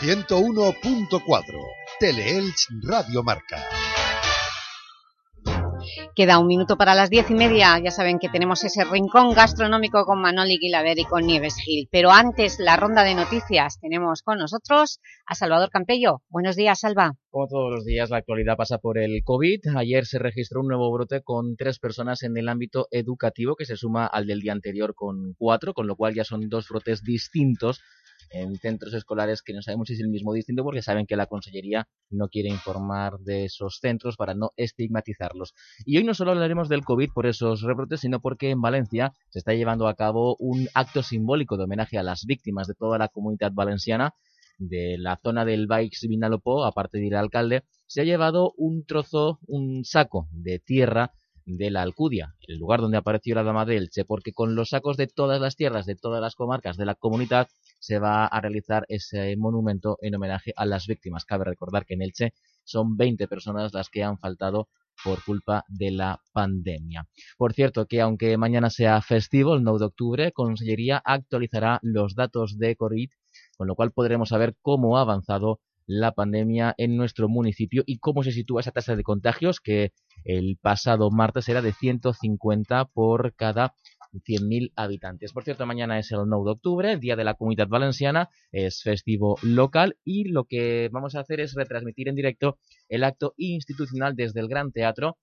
101.4. Teleelch Radio Marca. Queda un minuto para las diez y media. Ya saben que tenemos ese rincón gastronómico con Manoli Guilaber y con Nieves Gil. Pero antes, la ronda de noticias. Tenemos con nosotros a Salvador Campello. Buenos días, Salva. Como todos los días, la actualidad pasa por el COVID. Ayer se registró un nuevo brote con tres personas en el ámbito educativo, que se suma al del día anterior con cuatro, con lo cual ya son dos brotes distintos en centros escolares que no sabemos si es el mismo distinto porque saben que la Consellería no quiere informar de esos centros para no estigmatizarlos. Y hoy no solo hablaremos del COVID por esos rebrotes, sino porque en Valencia se está llevando a cabo un acto simbólico de homenaje a las víctimas de toda la comunidad valenciana de la zona del Baix Vinalopó, aparte de ir al alcalde, se ha llevado un trozo, un saco de tierra de la Alcudia, el lugar donde apareció la Dama de Elche, porque con los sacos de todas las tierras, de todas las comarcas de la comunidad, se va a realizar ese monumento en homenaje a las víctimas. Cabe recordar que en Elche son 20 personas las que han faltado por culpa de la pandemia. Por cierto, que aunque mañana sea festivo, el 9 de octubre, Consellería actualizará los datos de COVID, con lo cual podremos saber cómo ha avanzado la pandemia en nuestro municipio y cómo se sitúa esa tasa de contagios que el pasado martes era de 150 por cada 100.000 habitantes. Por cierto, mañana es el 9 de octubre, Día de la Comunidad Valenciana, es festivo local y lo que vamos a hacer es retransmitir en directo el acto institucional desde el Gran Teatro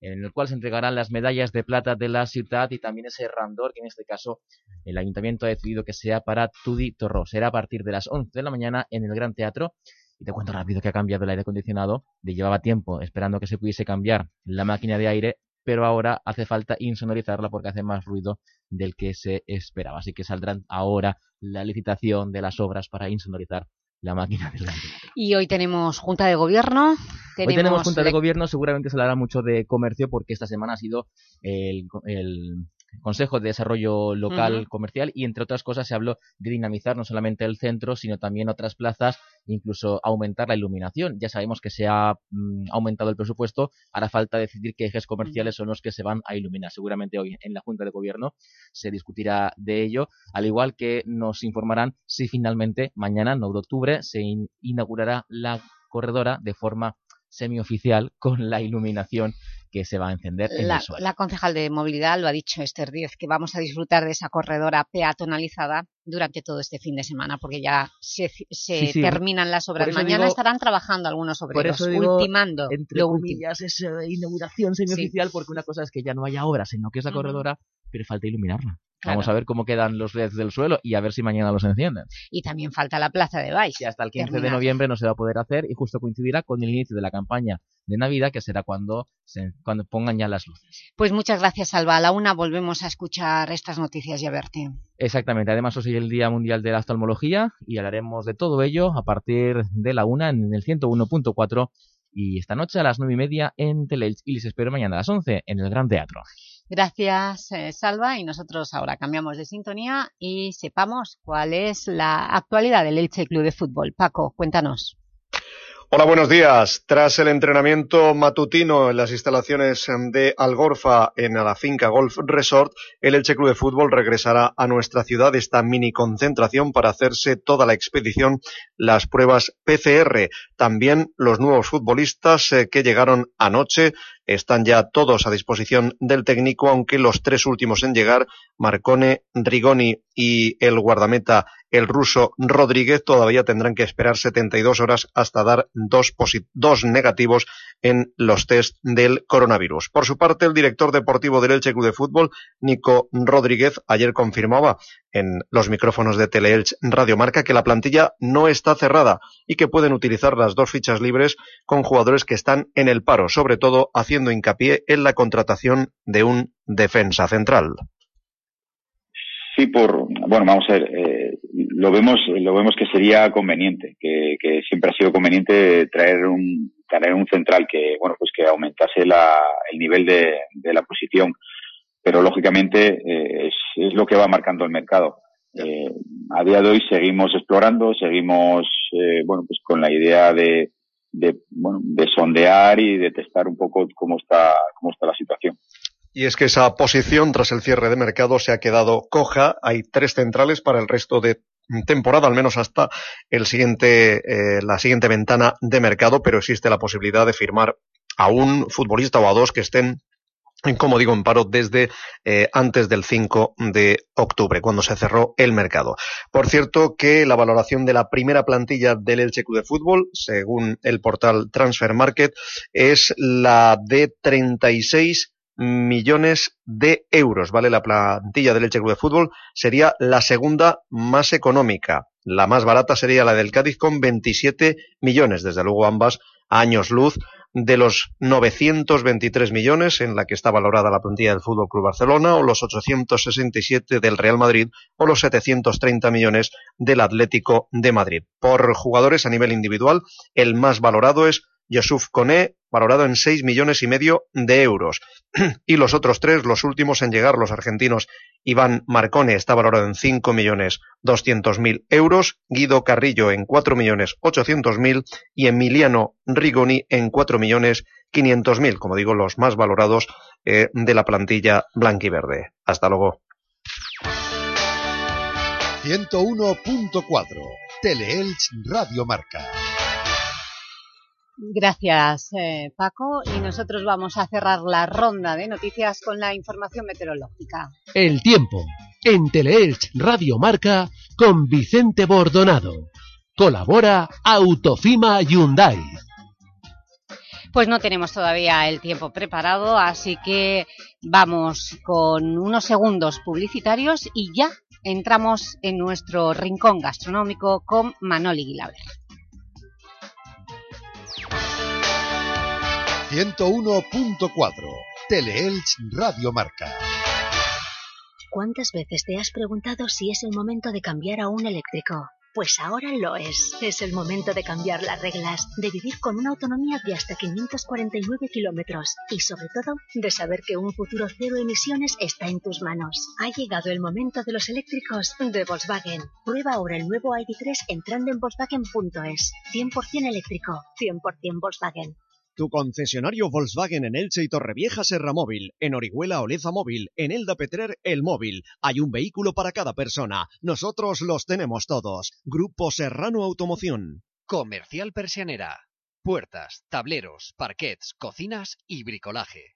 en el cual se entregarán las medallas de plata de la ciudad y también ese randor que en este caso el ayuntamiento ha decidido que sea para Tudi Torró. Será a partir de las 11 de la mañana en el Gran Teatro y te cuento rápido que ha cambiado el aire acondicionado. De llevaba tiempo esperando que se pudiese cambiar la máquina de aire, pero ahora hace falta insonorizarla porque hace más ruido del que se esperaba. Así que saldrán ahora la licitación de las obras para insonorizar la máquina del teatro. Y hoy tenemos Junta de Gobierno. Hoy tenemos Junta de Gobierno, seguramente se hablará mucho de comercio porque esta semana ha sido el, el Consejo de Desarrollo Local Comercial y entre otras cosas se habló de dinamizar no solamente el centro sino también otras plazas, incluso aumentar la iluminación. Ya sabemos que se ha mm, aumentado el presupuesto, hará falta decidir qué ejes comerciales son los que se van a iluminar. Seguramente hoy en la Junta de Gobierno se discutirá de ello, al igual que nos informarán si finalmente mañana, 9 de octubre, se inaugurará la corredora de forma semioficial con la iluminación que se va a encender en la, concejal de movilidad lo ha dicho Esther Díez, que vamos a disfrutar de esa corredora peatonalizada durante todo este fin de semana, porque ya se, se Sí, sí. terminan las obras. Mañana digo- estarán trabajando algunos Por obreros, eso digo, ultimando entre lo último. comillas, inauguración semioficial, porque una cosa es que ya no haya obra, sino que es la corredora, pero falta iluminarla. Claro. Vamos a ver cómo quedan los LEDs del suelo y a ver si mañana los encienden. Y también falta la plaza de Baix. Y hasta el 15 de noviembre no se va a poder hacer y justo coincidirá con el inicio de la campaña de Navidad, que será cuando, se, cuando pongan ya las luces. Pues muchas gracias, Alba. A la una volvemos a escuchar estas noticias y a verte. Exactamente, además hoy es el Día Mundial de la Oftalmología y hablaremos de todo ello a partir de la una en el 101.4 y esta noche a las nueve y media en Teleelch y les espero mañana a las 11 en el Gran Teatro. Gracias, eh, Salva. Y nosotros ahora cambiamos de sintonía y sepamos cuál es la actualidad del Elche Club de Fútbol. Paco, cuéntanos. Hola, buenos días. Tras el entrenamiento matutino en las instalaciones de Algorfa en la finca Golf Resort, el Elche Club de Fútbol regresará a nuestra ciudad esta mini concentración para hacerse toda la expedición, las pruebas PCR. También los nuevos futbolistas eh, que llegaron anoche están ya todos a disposición del técnico, aunque los tres últimos en llegar, Marcone, Rigoni y el guardameta, el ruso Rodríguez, todavía tendrán que esperar 72 horas hasta dar dos, dos negativos en los test del coronavirus. Por su parte, el director deportivo del Elche Club de Fútbol, Nico Rodríguez, ayer confirmaba en los micrófonos de Teleelch Radio Marca que la plantilla no está cerrada y que pueden utilizar las dos fichas libres con jugadores que están en el paro, sobre todo haciendo hincapié en la contratación de un defensa central. Sí, por bueno, vamos a ver, eh, lo vemos, lo vemos que sería conveniente, que, siempre ha sido conveniente traer un traer un central que bueno, pues que aumentase la, el nivel de, de la posición, pero lógicamente eh, es, es lo que va marcando el mercado. Eh, a día de hoy seguimos explorando, seguimos eh, bueno, pues con la idea de, de bueno, de sondear y de testar un poco cómo está cómo está la situación. Y es que esa posición tras el cierre de mercado se ha quedado coja. Hay tres centrales para el resto de temporada, al menos hasta el siguiente, eh, la siguiente ventana de mercado, pero existe la posibilidad de firmar a un futbolista o a dos que estén como digo, en paro desde eh, antes del 5 de octubre, cuando se cerró el mercado. Por cierto, que la valoración de la primera plantilla del Elche Club de Fútbol, según el portal Transfer Market, es la de 36 millones de euros, ¿vale? La plantilla del Elche Club de Fútbol sería la segunda más económica. La más barata sería la del Cádiz con 27 millones. Desde luego ambas años luz de los 923 millones en la que está valorada la plantilla del Fútbol Club Barcelona o los 867 del Real Madrid o los 730 millones del Atlético de Madrid. Por jugadores a nivel individual, el más valorado es Yusuf Koné, valorado en 6 millones y medio de euros. y los otros tres, los últimos en llegar, los argentinos, Iván Marcone está valorado en 5 millones 200 mil euros, Guido Carrillo en 4 millones 800 mil y Emiliano Rigoni en 4 millones 500 mil, como digo, los más valorados eh, de la plantilla blanquiverde. Hasta luego. 101.4 Teleelch Radio Marca. Gracias, eh, Paco. Y nosotros vamos a cerrar la ronda de noticias con la información meteorológica. El tiempo, en Teleelch Radio Marca, con Vicente Bordonado. Colabora Autofima Hyundai. Pues no tenemos todavía el tiempo preparado, así que vamos con unos segundos publicitarios y ya entramos en nuestro rincón gastronómico con Manoli Guilaber. 101.4 Teleelch Radio Marca. ¿Cuántas veces te has preguntado si es el momento de cambiar a un eléctrico? Pues ahora lo es. Es el momento de cambiar las reglas, de vivir con una autonomía de hasta 549 kilómetros y sobre todo de saber que un futuro cero emisiones está en tus manos. Ha llegado el momento de los eléctricos de Volkswagen. Prueba ahora el nuevo ID3 entrando en Volkswagen.es. 100% eléctrico, 100% Volkswagen. Tu concesionario Volkswagen en Elche y Torrevieja Serra Móvil, en Orihuela Oleza Móvil, en Elda Petrer El Móvil. Hay un vehículo para cada persona. Nosotros los tenemos todos. Grupo Serrano Automoción. Comercial Persianera. Puertas, tableros, parquets, cocinas y bricolaje.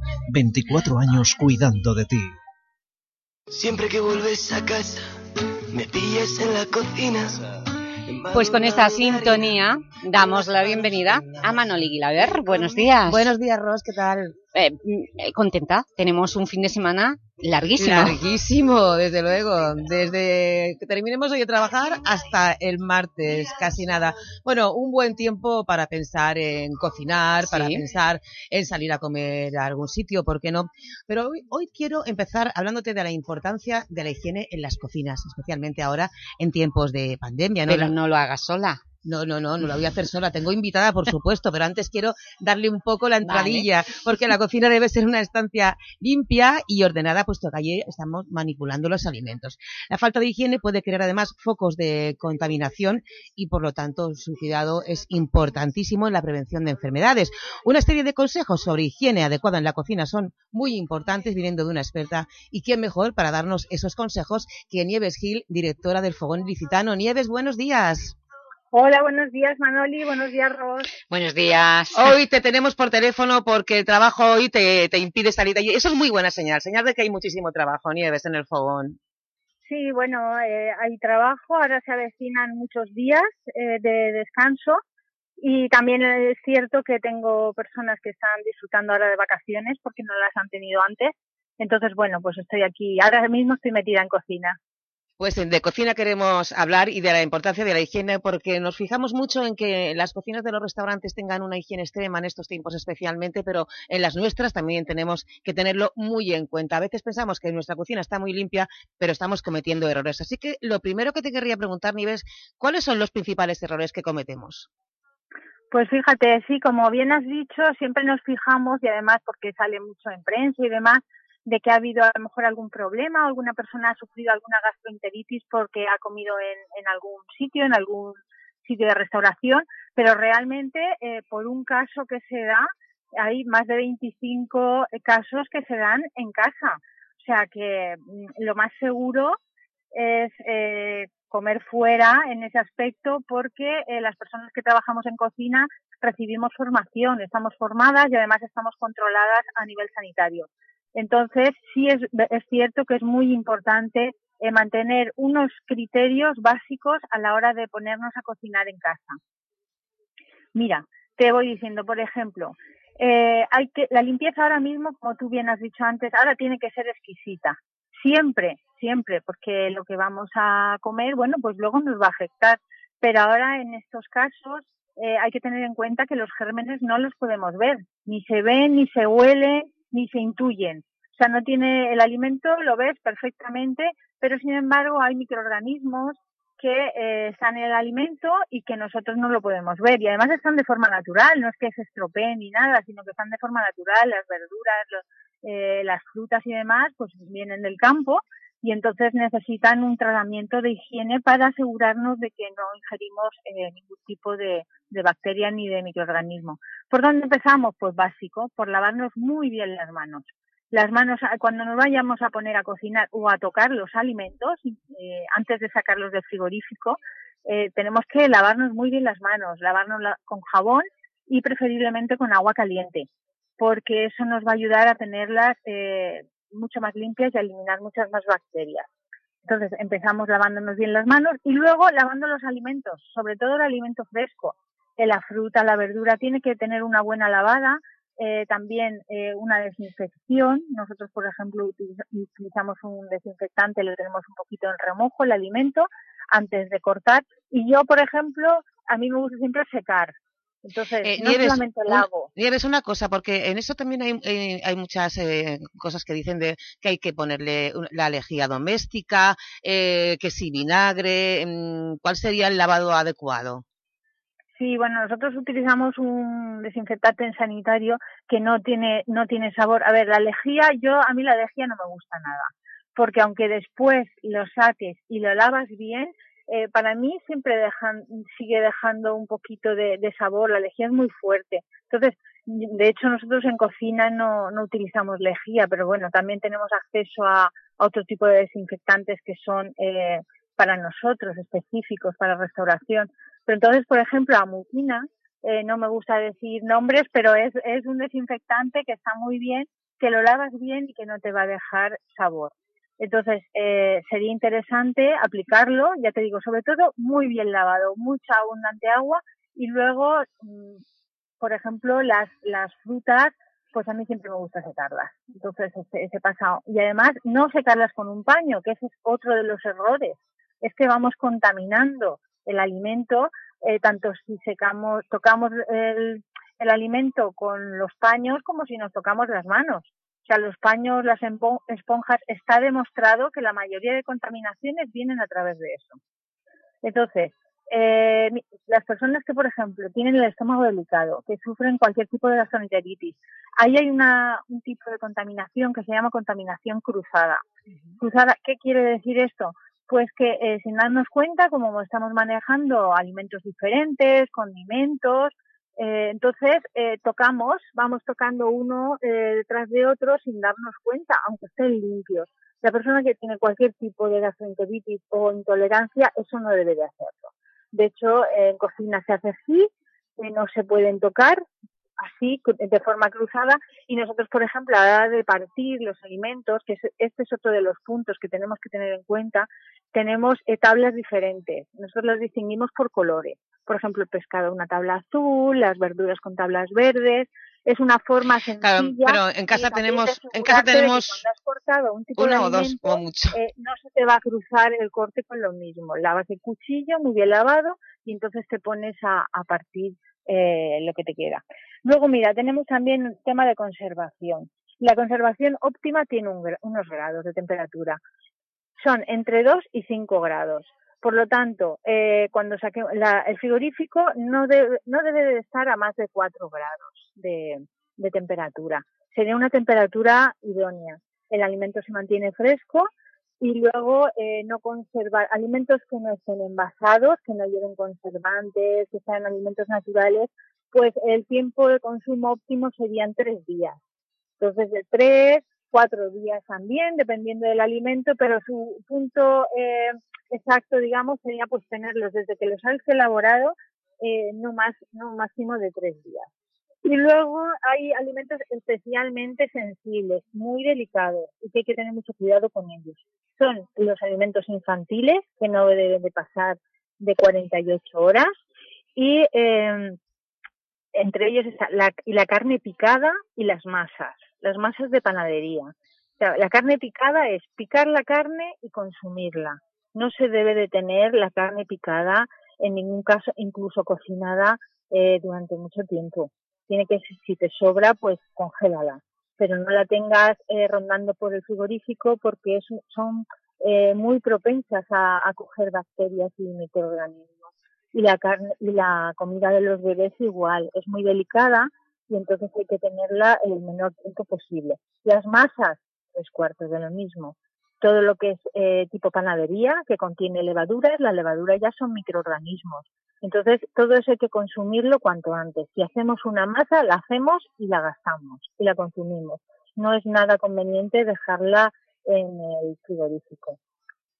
24 años cuidando de ti. Siempre que vuelves a casa, me pillas en la cocina. Pues con esta sintonía damos la bienvenida a Manoli Guilaber. Buenos días. Buenos días, Ros, ¿qué tal? Eh, mm, contenta, tenemos un fin de semana larguísimo. Larguísimo, desde luego. Desde que terminemos hoy de trabajar hasta el martes, casi nada. Bueno, un buen tiempo para pensar en cocinar, para pensar en salir a comer a algún sitio, ¿por qué no? Pero hoy, hoy quiero empezar hablándote de la importancia de la higiene en las cocinas, especialmente ahora en tiempos de pandemia. ¿no? Pero no lo hagas sola. No, no, no, no la voy a hacer sola. Tengo invitada, por supuesto, pero antes quiero darle un poco la entradilla, porque la cocina debe ser una estancia limpia y ordenada, puesto que allí estamos manipulando los alimentos. La falta de higiene puede crear además focos de contaminación y, por lo tanto, su cuidado es importantísimo en la prevención de enfermedades. Una serie de consejos sobre higiene adecuada en la cocina son muy importantes, viniendo de una experta. ¿Y quién mejor para darnos esos consejos que Nieves Gil, directora del Fogón Ilicitano? Nieves, buenos días. Hola, buenos días Manoli, buenos días Ros. Buenos días. Hoy te tenemos por teléfono porque el trabajo hoy te, te impide salir de allí. Eso es muy buena señal, señal de que hay muchísimo trabajo, Nieves, en el fogón. Sí, bueno, eh, hay trabajo, ahora se avecinan muchos días eh, de descanso y también es cierto que tengo personas que están disfrutando ahora de vacaciones porque no las han tenido antes. Entonces, bueno, pues estoy aquí, ahora mismo estoy metida en cocina. Pues de cocina queremos hablar y de la importancia de la higiene porque nos fijamos mucho en que las cocinas de los restaurantes tengan una higiene extrema en estos tiempos especialmente, pero en las nuestras también tenemos que tenerlo muy en cuenta. A veces pensamos que nuestra cocina está muy limpia, pero estamos cometiendo errores. Así que lo primero que te querría preguntar, Nieves, ¿cuáles son los principales errores que cometemos? Pues fíjate, sí, como bien has dicho, siempre nos fijamos y además porque sale mucho en prensa y demás, de que ha habido a lo mejor algún problema, alguna persona ha sufrido alguna gastroenteritis porque ha comido en, algún sitio, en algún sitio de restauración, pero realmente eh, por un caso que se da, hay más de 25 casos que se dan en casa. O sea que mm, lo más seguro es eh, comer fuera en ese aspecto porque eh, las personas que trabajamos en cocina recibimos formación, estamos formadas y además estamos controladas a nivel sanitario. Entonces, sí es, es cierto que es muy importante eh, mantener unos criterios básicos a la hora de ponernos a cocinar en casa. Mira, te voy diciendo, por ejemplo, eh, hay que, la limpieza ahora mismo, como tú bien has dicho antes, ahora tiene que ser exquisita. Siempre, siempre, porque lo que vamos a comer, bueno, pues luego nos va a afectar. Pero ahora en estos casos eh, hay que tener en cuenta que los gérmenes no los podemos ver, ni se ven, ni se huelen, ni se intuyen. O sea, no tiene el alimento, lo ves perfectamente, pero sin embargo hay microorganismos que eh, están en el alimento y que nosotros no lo podemos ver. Y además están de forma natural, no es que se estropeen ni nada, sino que están de forma natural, las verduras, los, eh, las frutas y demás, pues vienen del campo y entonces necesitan un tratamiento de higiene para asegurarnos de que no ingerimos eh, ningún tipo de, de bacteria ni de microorganismo. ¿Por dónde empezamos? Pues básico, por lavarnos muy bien las manos. Las manos, ah, cuando nos vayamos a poner a cocinar o a tocar los alimentos, eh, antes de sacarlos del frigorífico, eh, tenemos que lavarnos muy bien las manos, lavarnos con jabón y preferiblemente con agua caliente, porque eso nos va a ayudar a tenerlas eh, mucho más limpias y a eliminar muchas más bacterias. Entonces empezamos lavándonos bien las manos y luego lavando los alimentos, sobre todo el alimento fresco. la fruta, la verdura tiene que tener una buena lavada, eh, también eh, una desinfección. Nosotros, por ejemplo, utilizamos un desinfectante, le tenemos un poquito en remojo el alimento antes de cortar. Y yo, por ejemplo, a mí me gusta siempre secar. Entonces, eh, no solamente el agua. Nieves, una cosa, porque en eso también hay, eh, hay muchas eh, cosas que dicen de que hay que ponerle la lejía doméstica, eh, que si vinagre, mm, ¿cuál sería el lavado adecuado? Sí, bueno, nosotros utilizamos un desinfectante en sanitario que no tiene, no tiene sabor. A ver, la lejía, yo, a mí la lejía no me gusta nada, porque aunque después lo saques y lo lavas bien, eh, para mí siempre dejan, sigue dejando un poquito de, sabor, la lejía es muy fuerte. Entonces, de hecho nosotros en cocina no, no utilizamos lejía, pero bueno, también tenemos acceso a, otro tipo de desinfectantes que son eh, para nosotros específicos, para restauración. Pero entonces, por ejemplo, amuquina, eh, no me gusta decir nombres, pero es, es un desinfectante que está muy bien, que lo lavas bien y que no te va a dejar sabor. Entonces, eh, sería interesante aplicarlo, ya te digo, sobre todo muy bien lavado, mucha abundante agua y luego, mm, por ejemplo, las, las frutas, pues a mí siempre me gusta secarlas. Entonces, ese, ese pasado. Y además, no secarlas con un paño, que ese es otro de los errores. Es que vamos contaminando el alimento, eh, tanto si secamos, tocamos el, el alimento con los paños como si nos tocamos las manos. O sea, los paños, las esponjas, está demostrado que la mayoría de contaminaciones vienen a través de eso. Entonces, eh, las personas que, por ejemplo, tienen el estómago delicado, que sufren cualquier tipo de gastroenteritis, ahí hay una, un tipo de contaminación que se llama contaminación cruzada. Cruzada, ¿qué quiere decir esto? Pues que eh, sin darnos cuenta, como estamos manejando alimentos diferentes, condimentos, eh, entonces, eh, tocamos, vamos tocando uno eh, detrás de otro sin darnos cuenta, aunque estén limpios. La persona que tiene cualquier tipo de gastroenteritis o intolerancia, eso no debe de hacerlo. De hecho, en cocina se hace así, no se pueden tocar así, de forma cruzada, y nosotros, por ejemplo, a la hora de partir los alimentos, que este es otro de los puntos que tenemos que tener en cuenta, tenemos tablas diferentes. Nosotros las distinguimos por colores por ejemplo, el pescado una tabla azul, las verduras con tablas verdes. Es una forma sencilla. Claro, pero en casa tenemos, en casa tenemos cuando has cortado un tipo una de o dos o mucho. Eh, no se te va a cruzar el corte con lo mismo. Lavas el cuchillo muy bien lavado y entonces te pones a, a partir eh, lo que te queda. Luego, mira, tenemos también un tema de conservación. La conservación óptima tiene un, unos grados de temperatura. Son entre 2 y 5 grados. Por lo tanto, eh, cuando saque el frigorífico no debe, estar a más de 4 grados de, de temperatura. Sería una temperatura idónea. El alimento se mantiene fresco y luego eh, no conservar alimentos que no estén envasados, que no lleven conservantes, que sean alimentos naturales, pues el tiempo de consumo óptimo serían tres días. Entonces, de tres, cuatro días también, dependiendo del alimento, pero su punto eh, exacto, digamos, sería pues tenerlos desde que los has elaborado, eh, no más, no máximo de tres días. Y luego hay alimentos especialmente sensibles, muy delicados y que hay que tener mucho cuidado con ellos. Son los alimentos infantiles, que no deben de pasar de 48 horas, y eh, entre ellos está la, y la carne picada y las masas, las masas de panadería. O sea, la carne picada es picar la carne y consumirla. No se debe de tener la carne picada en ningún caso, incluso cocinada eh, durante mucho tiempo tiene que, si te sobra, pues congélala, pero no la tengas eh, rondando por el frigorífico porque es, son eh, muy propensas a, coger bacterias y microorganismos. Y la carne y la comida de los bebés igual, es muy delicada y entonces hay que tenerla el menor tiempo posible. Las masas, tres cuartos de lo mismo. Todo lo que es eh, tipo panadería, que contiene levaduras, la levadura ya son microorganismos. Entonces, todo eso hay que consumirlo cuanto antes. Si hacemos una masa, la hacemos y la gastamos y la consumimos. No es nada conveniente dejarla en el frigorífico.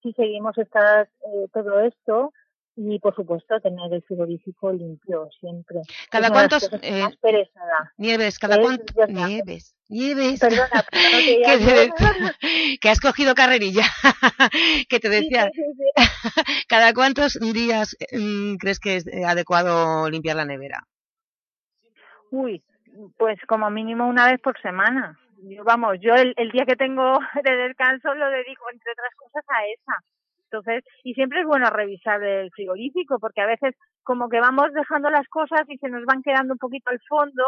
Si seguimos estas, eh, todo esto, y por supuesto tener el frigorífico limpio siempre. ¿Cada cuántos eh, nieves? ¿Cada cuántos nieves? Nieves. Perdona, que, que, has cogido carrerilla. que te decía. ¿Cada cuántos días mm, crees que es adecuado limpiar la nevera? Uy, pues como mínimo una vez por semana. Yo, vamos, yo el, el día que tengo de descanso lo dedico entre otras cosas a esa entonces, y siempre es bueno revisar el frigorífico, porque a veces como que vamos dejando las cosas y se nos van quedando un poquito al fondo,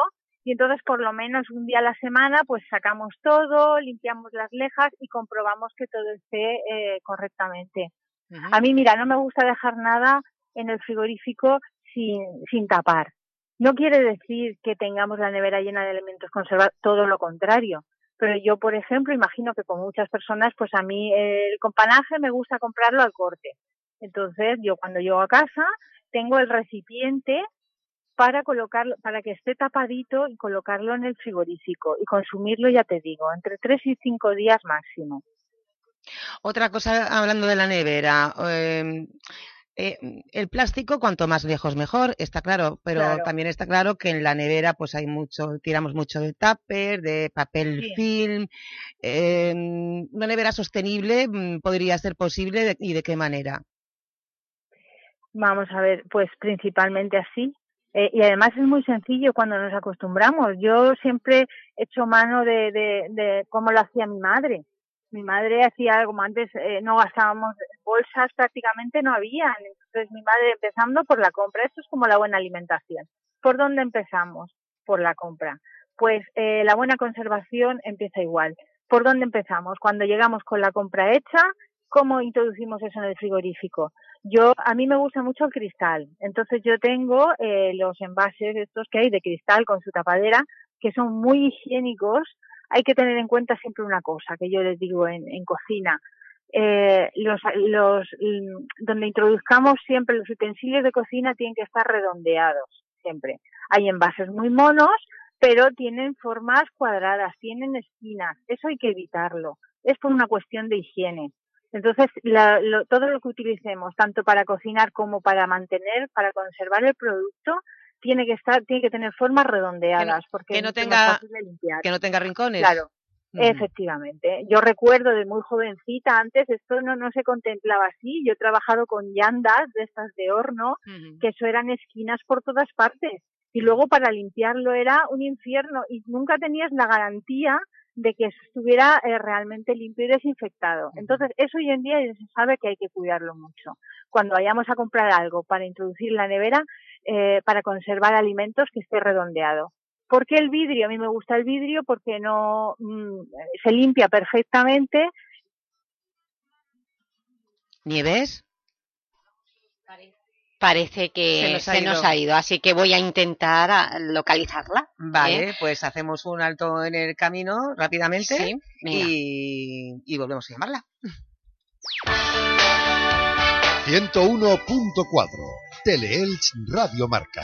y entonces por lo menos un día a la semana pues sacamos todo, limpiamos las lejas y comprobamos que todo esté eh, correctamente. A mí, mira, no me gusta dejar nada en el frigorífico sin, sin tapar. No quiere decir que tengamos la nevera llena de alimentos conservados, todo lo contrario. Pero yo, por ejemplo, imagino que con muchas personas, pues a mí el companaje me gusta comprarlo al corte. Entonces, yo cuando llego a casa, tengo el recipiente para colocarlo, para que esté tapadito y colocarlo en el frigorífico y consumirlo, ya te digo, entre tres y cinco días máximo. Otra cosa, hablando de la nevera, eh, eh, el plástico cuanto más lejos mejor, está claro, pero también está claro que en la nevera pues hay mucho, tiramos mucho de tupper, de papel film. Eh, ¿Una nevera sostenible mm, podría ser posible y de qué manera? Vamos a ver, pues principalmente así. Eh, y además es muy sencillo cuando nos acostumbramos. Yo siempre he hecho mano de, de, de cómo lo hacía mi madre mi madre hacía como antes eh, no gastábamos bolsas prácticamente no había entonces mi madre empezando por la compra esto es como la buena alimentación. Por dónde empezamos por la compra. Pues eh, la buena conservación empieza igual. Por dónde empezamos cuando llegamos con la compra hecha cómo introducimos eso en el frigorífico yo a mí me gusta mucho el cristal. Entonces yo tengo eh, los envases estos que hay de cristal con su tapadera que son muy higiénicos hay que tener en cuenta siempre una cosa que yo les digo en, cocina. Eh, los, los, mm, donde introduzcamos siempre los utensilios de cocina tienen que estar redondeados, siempre. Hay envases muy monos, pero tienen formas cuadradas, tienen esquinas. Eso hay que evitarlo. Es por una cuestión de higiene. Entonces, todo lo que utilicemos, tanto para cocinar como para mantener, para conservar el producto, tiene que estar, tiene que tener formas redondeadas, porque que no tenga, que no tenga rincones. Claro, efectivamente. Yo recuerdo de muy jovencita, antes esto no, no se contemplaba así. Yo he trabajado con llandas de estas de horno, que eso eran esquinas por todas partes. Y luego para limpiarlo era un infierno y nunca tenías la garantía de que estuviera eh, realmente limpio y desinfectado. Entonces, eso hoy en día ya se sabe que hay que cuidarlo mucho. Cuando vayamos a comprar algo para introducir la nevera, eh, para conservar alimentos que esté redondeado. ¿Por qué el vidrio? A mí me gusta el vidrio porque no mm, se limpia perfectamente. ¿Nieves? Parece que se nos, ha, ido. así que voy a intentar ah, localizarla. Vale, ¿eh? pues hacemos un alto en el camino rápidamente y, y volvemos a llamarla. 101.4 Teleelch Radio Marca.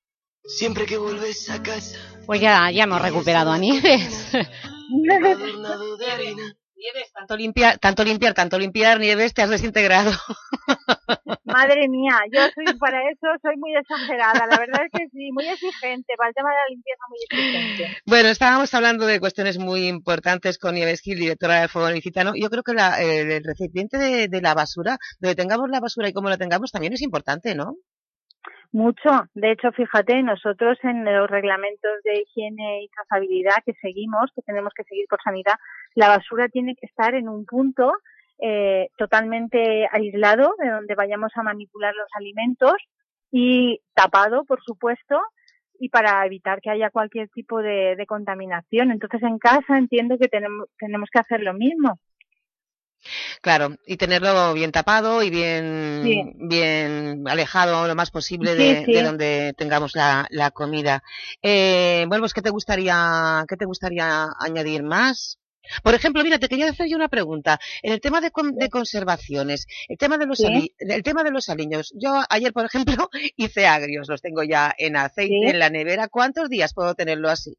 Siempre que vuelves a casa. Pues ya, ya hemos recuperado a Nieves. Nieves, tanto limpiar, tanto limpiar, tanto limpiar, Nieves, te has desintegrado. Madre mía, yo soy para eso, soy muy exagerada, la verdad es que sí, muy exigente, para el tema de la limpieza muy exigente. Bueno, estábamos hablando de cuestiones muy importantes con Nieves Gil, directora del Fuego Licitano. Yo creo que el recipiente de, de la basura, donde tengamos la basura y cómo la tengamos, también es importante, ¿no? Mucho. De hecho, fíjate, nosotros en los reglamentos de higiene y trazabilidad que seguimos, que tenemos que seguir por sanidad, la basura tiene que estar en un punto eh, totalmente aislado de donde vayamos a manipular los alimentos y tapado, por supuesto, y para evitar que haya cualquier tipo de, de contaminación. Entonces, en casa entiendo que tenemos, tenemos que hacer lo mismo. Claro, y tenerlo bien tapado y bien, bien alejado lo más posible de, donde tengamos la, la comida. Eh, bueno, pues, ¿qué te gustaría, qué te gustaría añadir más? Por ejemplo, mira, te quería hacer yo una pregunta. En el tema de, de conservaciones, el tema de los el tema de los aliños. Yo ayer, por ejemplo, hice agrios, los tengo ya en aceite en la nevera. ¿Cuántos días puedo tenerlo así?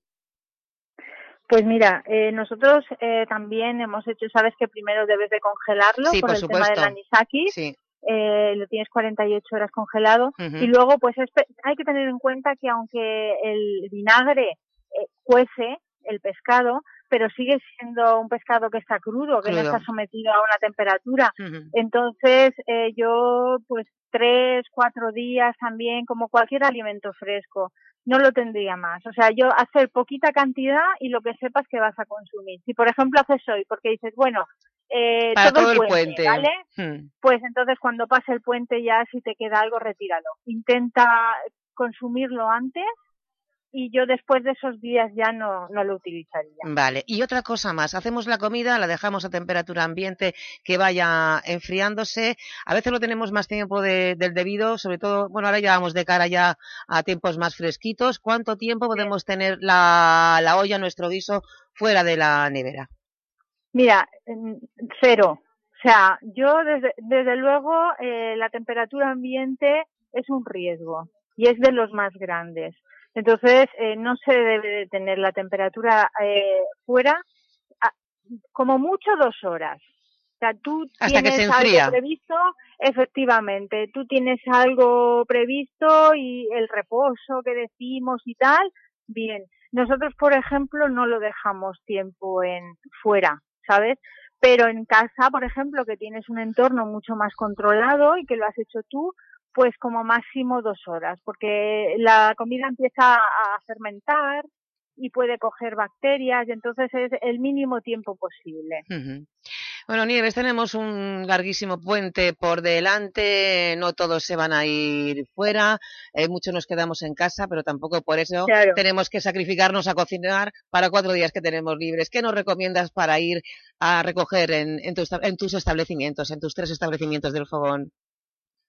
Pues mira, eh, nosotros eh, también hemos hecho, sabes que primero debes de congelarlo por, el tema del anisakis. Eh, lo tienes 48 horas congelado y luego pues hay que tener en cuenta que aunque el vinagre eh, cuece el pescado, pero sigue siendo un pescado que está crudo, que no está sometido a una temperatura. Entonces, eh, yo, pues, tres, cuatro días también, como cualquier alimento fresco no lo tendría más. O sea, yo hacer poquita cantidad y lo que sepas que vas a consumir. Si, por ejemplo, haces hoy, porque dices, bueno, eh, todo, el puente, ¿vale? Hmm. Pues entonces cuando pase el puente ya si te queda algo, retíralo. Intenta consumirlo antes y yo después de esos días ya no, no lo utilizaría. Vale, y otra cosa más, hacemos la comida, la dejamos a temperatura ambiente que vaya enfriándose, a veces lo tenemos más tiempo del debido, sobre todo, bueno, ahora ya vamos de cara ya a tiempos más fresquitos, ¿cuánto tiempo podemos tener la, la olla, nuestro guiso, fuera de la nevera? Mira, cero. O sea, yo desde, desde luego eh, la temperatura ambiente es un riesgo y es de los más grandes. Entonces, eh, no se debe de tener la temperatura eh, fuera como mucho dos horas. O sea, tú tienes algo previsto, efectivamente, tú tienes algo previsto y el reposo que decimos y tal, bien. Nosotros, por ejemplo, no lo dejamos tiempo en fuera, ¿sabes? Pero en casa, por ejemplo, que tienes un entorno mucho más controlado y que lo has hecho tú, pues como máximo dos horas, porque la comida empieza a fermentar y puede coger bacterias, y entonces es el mínimo tiempo posible. Bueno, Nieves, tenemos un larguísimo puente por delante, no todos se van a ir fuera, eh, muchos nos quedamos en casa, pero tampoco por eso tenemos que sacrificarnos a cocinar para cuatro días que tenemos libres. ¿Qué nos recomiendas para ir a recoger en, en, tus, en tus establecimientos, en tus tres establecimientos del fogón?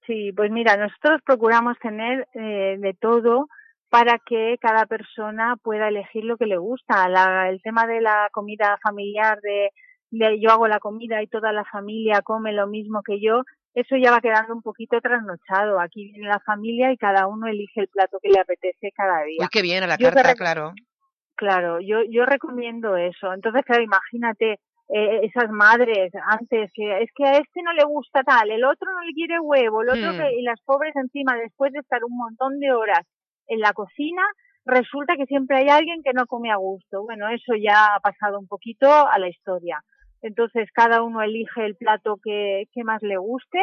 Sí, pues mira, nosotros procuramos tener eh, de todo para que cada persona pueda elegir lo que le gusta. La, el tema de la comida familiar, de, de, yo hago la comida y toda la familia come lo mismo que yo, eso ya va quedando un poquito trasnochado. Aquí viene la familia y cada uno elige el plato que le apetece cada día. Uy, qué bien, a la Yo carta, claro. Claro, yo, yo recomiendo eso. Entonces, claro, imagínate eh, esas madres antes que es que a este no le gusta tal, el otro no le quiere huevo, el otro Hmm. que, y las pobres encima, después de estar un montón de horas en la cocina, resulta que siempre hay alguien que no come a gusto. Bueno, eso ya ha pasado un poquito a la historia. Entonces, cada uno elige el plato que, que más le guste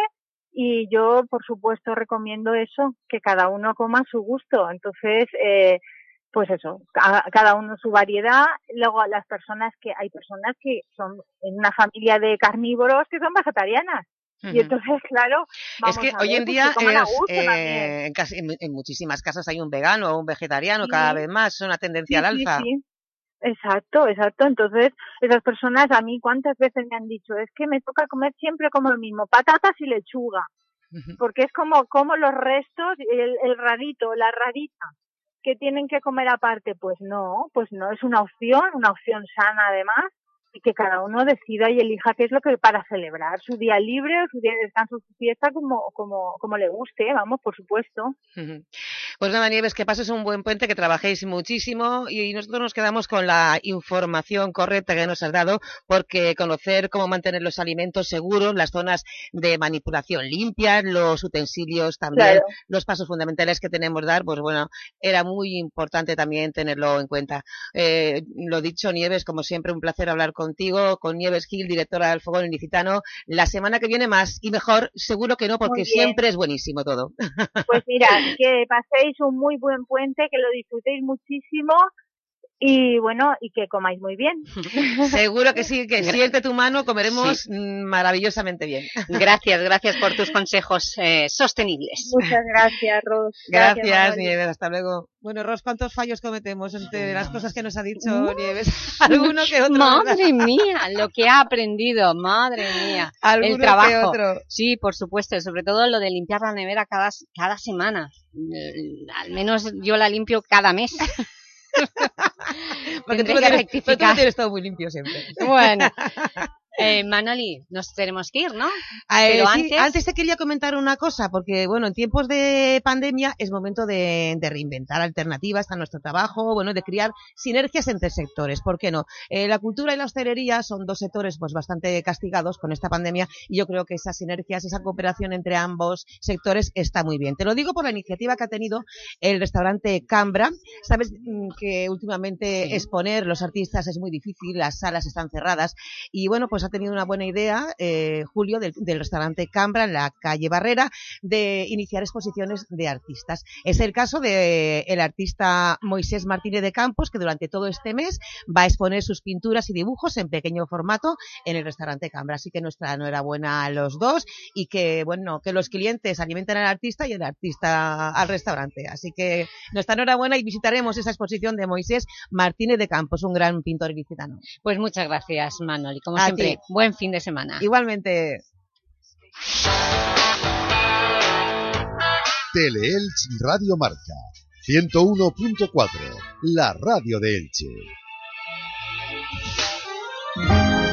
y yo, por supuesto, recomiendo eso, que cada uno coma a su gusto. Entonces, eh, pues eso, ca- cada uno su variedad. Luego las personas que, hay personas que son en una familia de carnívoros que son vegetarianas. Y entonces, claro, Es que a hoy ver, en pues, día es, eh, en, casi- en- en muchísimas casas hay un vegano o un vegetariano Sí. cada vez más, es una tendencia al Sí, sí, alza. sí. Exacto, exacto. Entonces, esas personas a mí cuántas veces me han dicho, es que me toca comer siempre como lo mismo, patatas y lechuga, porque es como, como los restos, el, el rarito, la rarita, que tienen que comer aparte. Pues no, pues no, es una opción, una opción sana además, y que cada uno decida y elija qué es lo que para celebrar su día libre su día de descanso, su fiesta, como, como, como le guste, vamos, por supuesto. Pues nada, Nieves, que pases un buen puente, que trabajéis muchísimo y nosotros nos quedamos con la información correcta que nos has dado, porque conocer cómo mantener los alimentos seguros, las zonas de manipulación limpias, los utensilios también, Claro. los pasos fundamentales que tenemos que dar, pues bueno, era muy importante también tenerlo en cuenta. Eh, lo dicho, Nieves, como siempre, un placer hablar contigo, con Nieves Gil, directora del Fogón Ilicitano. La semana que viene más y mejor, seguro que no, porque siempre es buenísimo todo. Pues mira, que paséis un muy buen puente, que lo disfrutéis muchísimo y bueno, y que comáis muy bien. Seguro que sí, que siente tu mano, comeremos maravillosamente bien. Gracias, gracias por tus consejos eh, sostenibles. Muchas gracias, Ros. Gracias. Nieves, hasta luego. Bueno, Ros, ¿cuántos fallos cometemos entre las cosas que nos ha dicho Nieves? Alguno que otro. ¿verdad? Madre mía, lo que ha aprendido, madre mía. Alguno el que trabajo. otro. Sí, por supuesto, sobre todo lo de limpiar la nevera cada, cada semana. Al menos yo la limpio cada mes. Porque tú lo, tienes, tú lo tienes todo muy limpio siempre. Bueno, eh, Manoli, nos tenemos que ir, ¿no? Eh, Pero sí, antes... antes te quería comentar una cosa, porque bueno, en tiempos de pandemia es momento de, de reinventar alternativas a nuestro trabajo, bueno, de crear sinergias entre sectores, ¿por qué no? Eh, la cultura y la hostelería son dos sectores pues bastante castigados con esta pandemia y yo creo que esas sinergias, esa cooperación entre ambos sectores está muy bien. Te lo digo por la iniciativa que ha tenido el restaurante Cambra. Sabes mm, que últimamente exponer los artistas es muy difícil, las salas están cerradas y bueno, pues ha tenido una buena idea, eh, Julio, del, del restaurante Cambra en la calle Barrera, de iniciar exposiciones de artistas. Es el caso de el artista Moisés Martínez de Campos, que durante todo este mes va a exponer sus pinturas y dibujos en pequeño formato en el restaurante Cambra. Así que nuestra enhorabuena a los dos y que, bueno, que los clientes alimenten al artista y el artista al restaurante. Así que nuestra enhorabuena y visitaremos esa exposición de Moisés Martínez de Campos, un gran pintor ilicitano. Pues muchas gracias, Manoli. Como A siempre, buen fin de semana. Igualmente. Teleelch Radio Marca 101.4, la radio de Elche.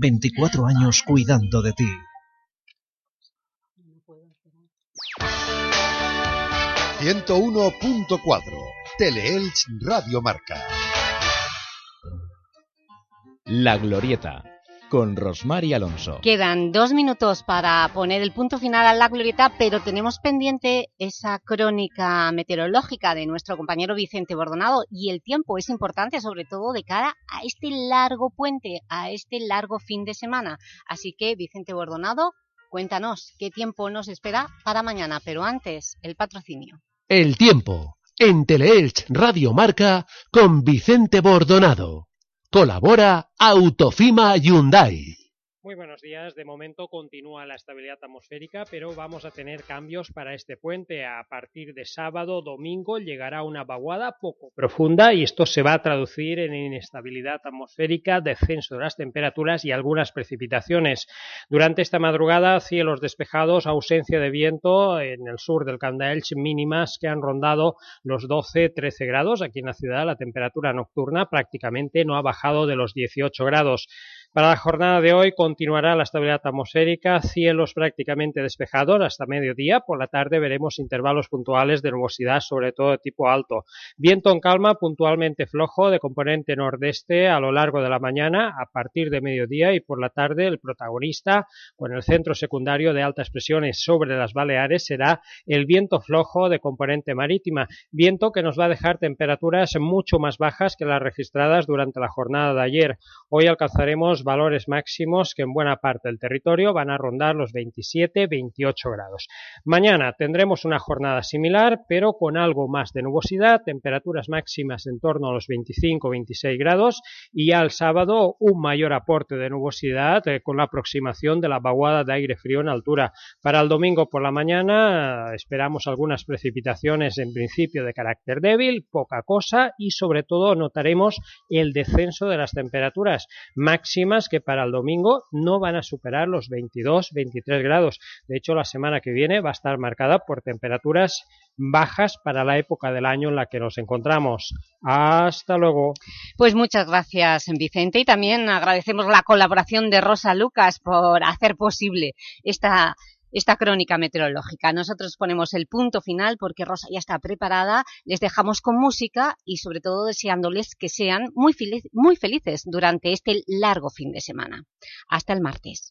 24 años cuidando de ti. ...101.4... Teleelch Radio Marca. La Glorieta, con Rosmar y Alonso. Quedan dos minutos para poner el punto final a la glorieta, pero tenemos pendiente esa crónica meteorológica de nuestro compañero Vicente Bordonado y el tiempo es importante, sobre todo de cara a este largo puente, a este largo fin de semana. Así que, Vicente Bordonado, cuéntanos qué tiempo nos espera para mañana, pero antes, el patrocinio. El tiempo, en Teleelch Radio Marca, con Vicente Bordonado. Colabora Autofima Hyundai. Muy buenos días. De momento continúa la estabilidad atmosférica, pero vamos a tener cambios para este puente. A partir de sábado, domingo, llegará una vaguada poco profunda y esto se va a traducir en inestabilidad atmosférica, descenso de las temperaturas y algunas precipitaciones. Durante esta madrugada, cielos despejados, ausencia de viento en el sur del Candaelch, mínimas que han rondado los 12-13 grados. Aquí en la ciudad la temperatura nocturna prácticamente no ha bajado de los 18 grados. Para la jornada de hoy continuará la estabilidad atmosférica, cielos prácticamente despejados hasta mediodía. Por la tarde veremos intervalos puntuales de nubosidad, sobre todo de tipo alto. Viento en calma, puntualmente flojo, de componente nordeste a lo largo de la mañana, a partir de mediodía y por la tarde el protagonista con el centro secundario de altas presiones sobre las Baleares será el viento flojo de componente marítima, viento que nos va a dejar temperaturas mucho más bajas que las registradas durante la jornada de ayer. Hoy alcanzaremos valores máximos que en buena parte del territorio van a rondar los 27-28 grados. Mañana tendremos una jornada similar, pero con algo más de nubosidad, temperaturas máximas en torno a los 25-26 grados y ya el sábado un mayor aporte de nubosidad eh, con la aproximación de la vaguada de aire frío en altura. Para el domingo por la mañana esperamos algunas precipitaciones en principio de carácter débil, poca cosa y sobre todo notaremos el descenso de las temperaturas máximas que para el domingo no van a superar los 22-23 grados. De hecho, la semana que viene va a estar marcada por temperaturas bajas para la época del año en la que nos encontramos. Hasta luego. Pues muchas gracias, Vicente, y también agradecemos la colaboración de Rosa Lucas por hacer posible esta esta crónica meteorológica. Nosotros ponemos el punto final porque Rosa ya está preparada, les dejamos con música y sobre todo deseándoles que sean muy, muy felices durante este largo fin de semana. Hasta el martes.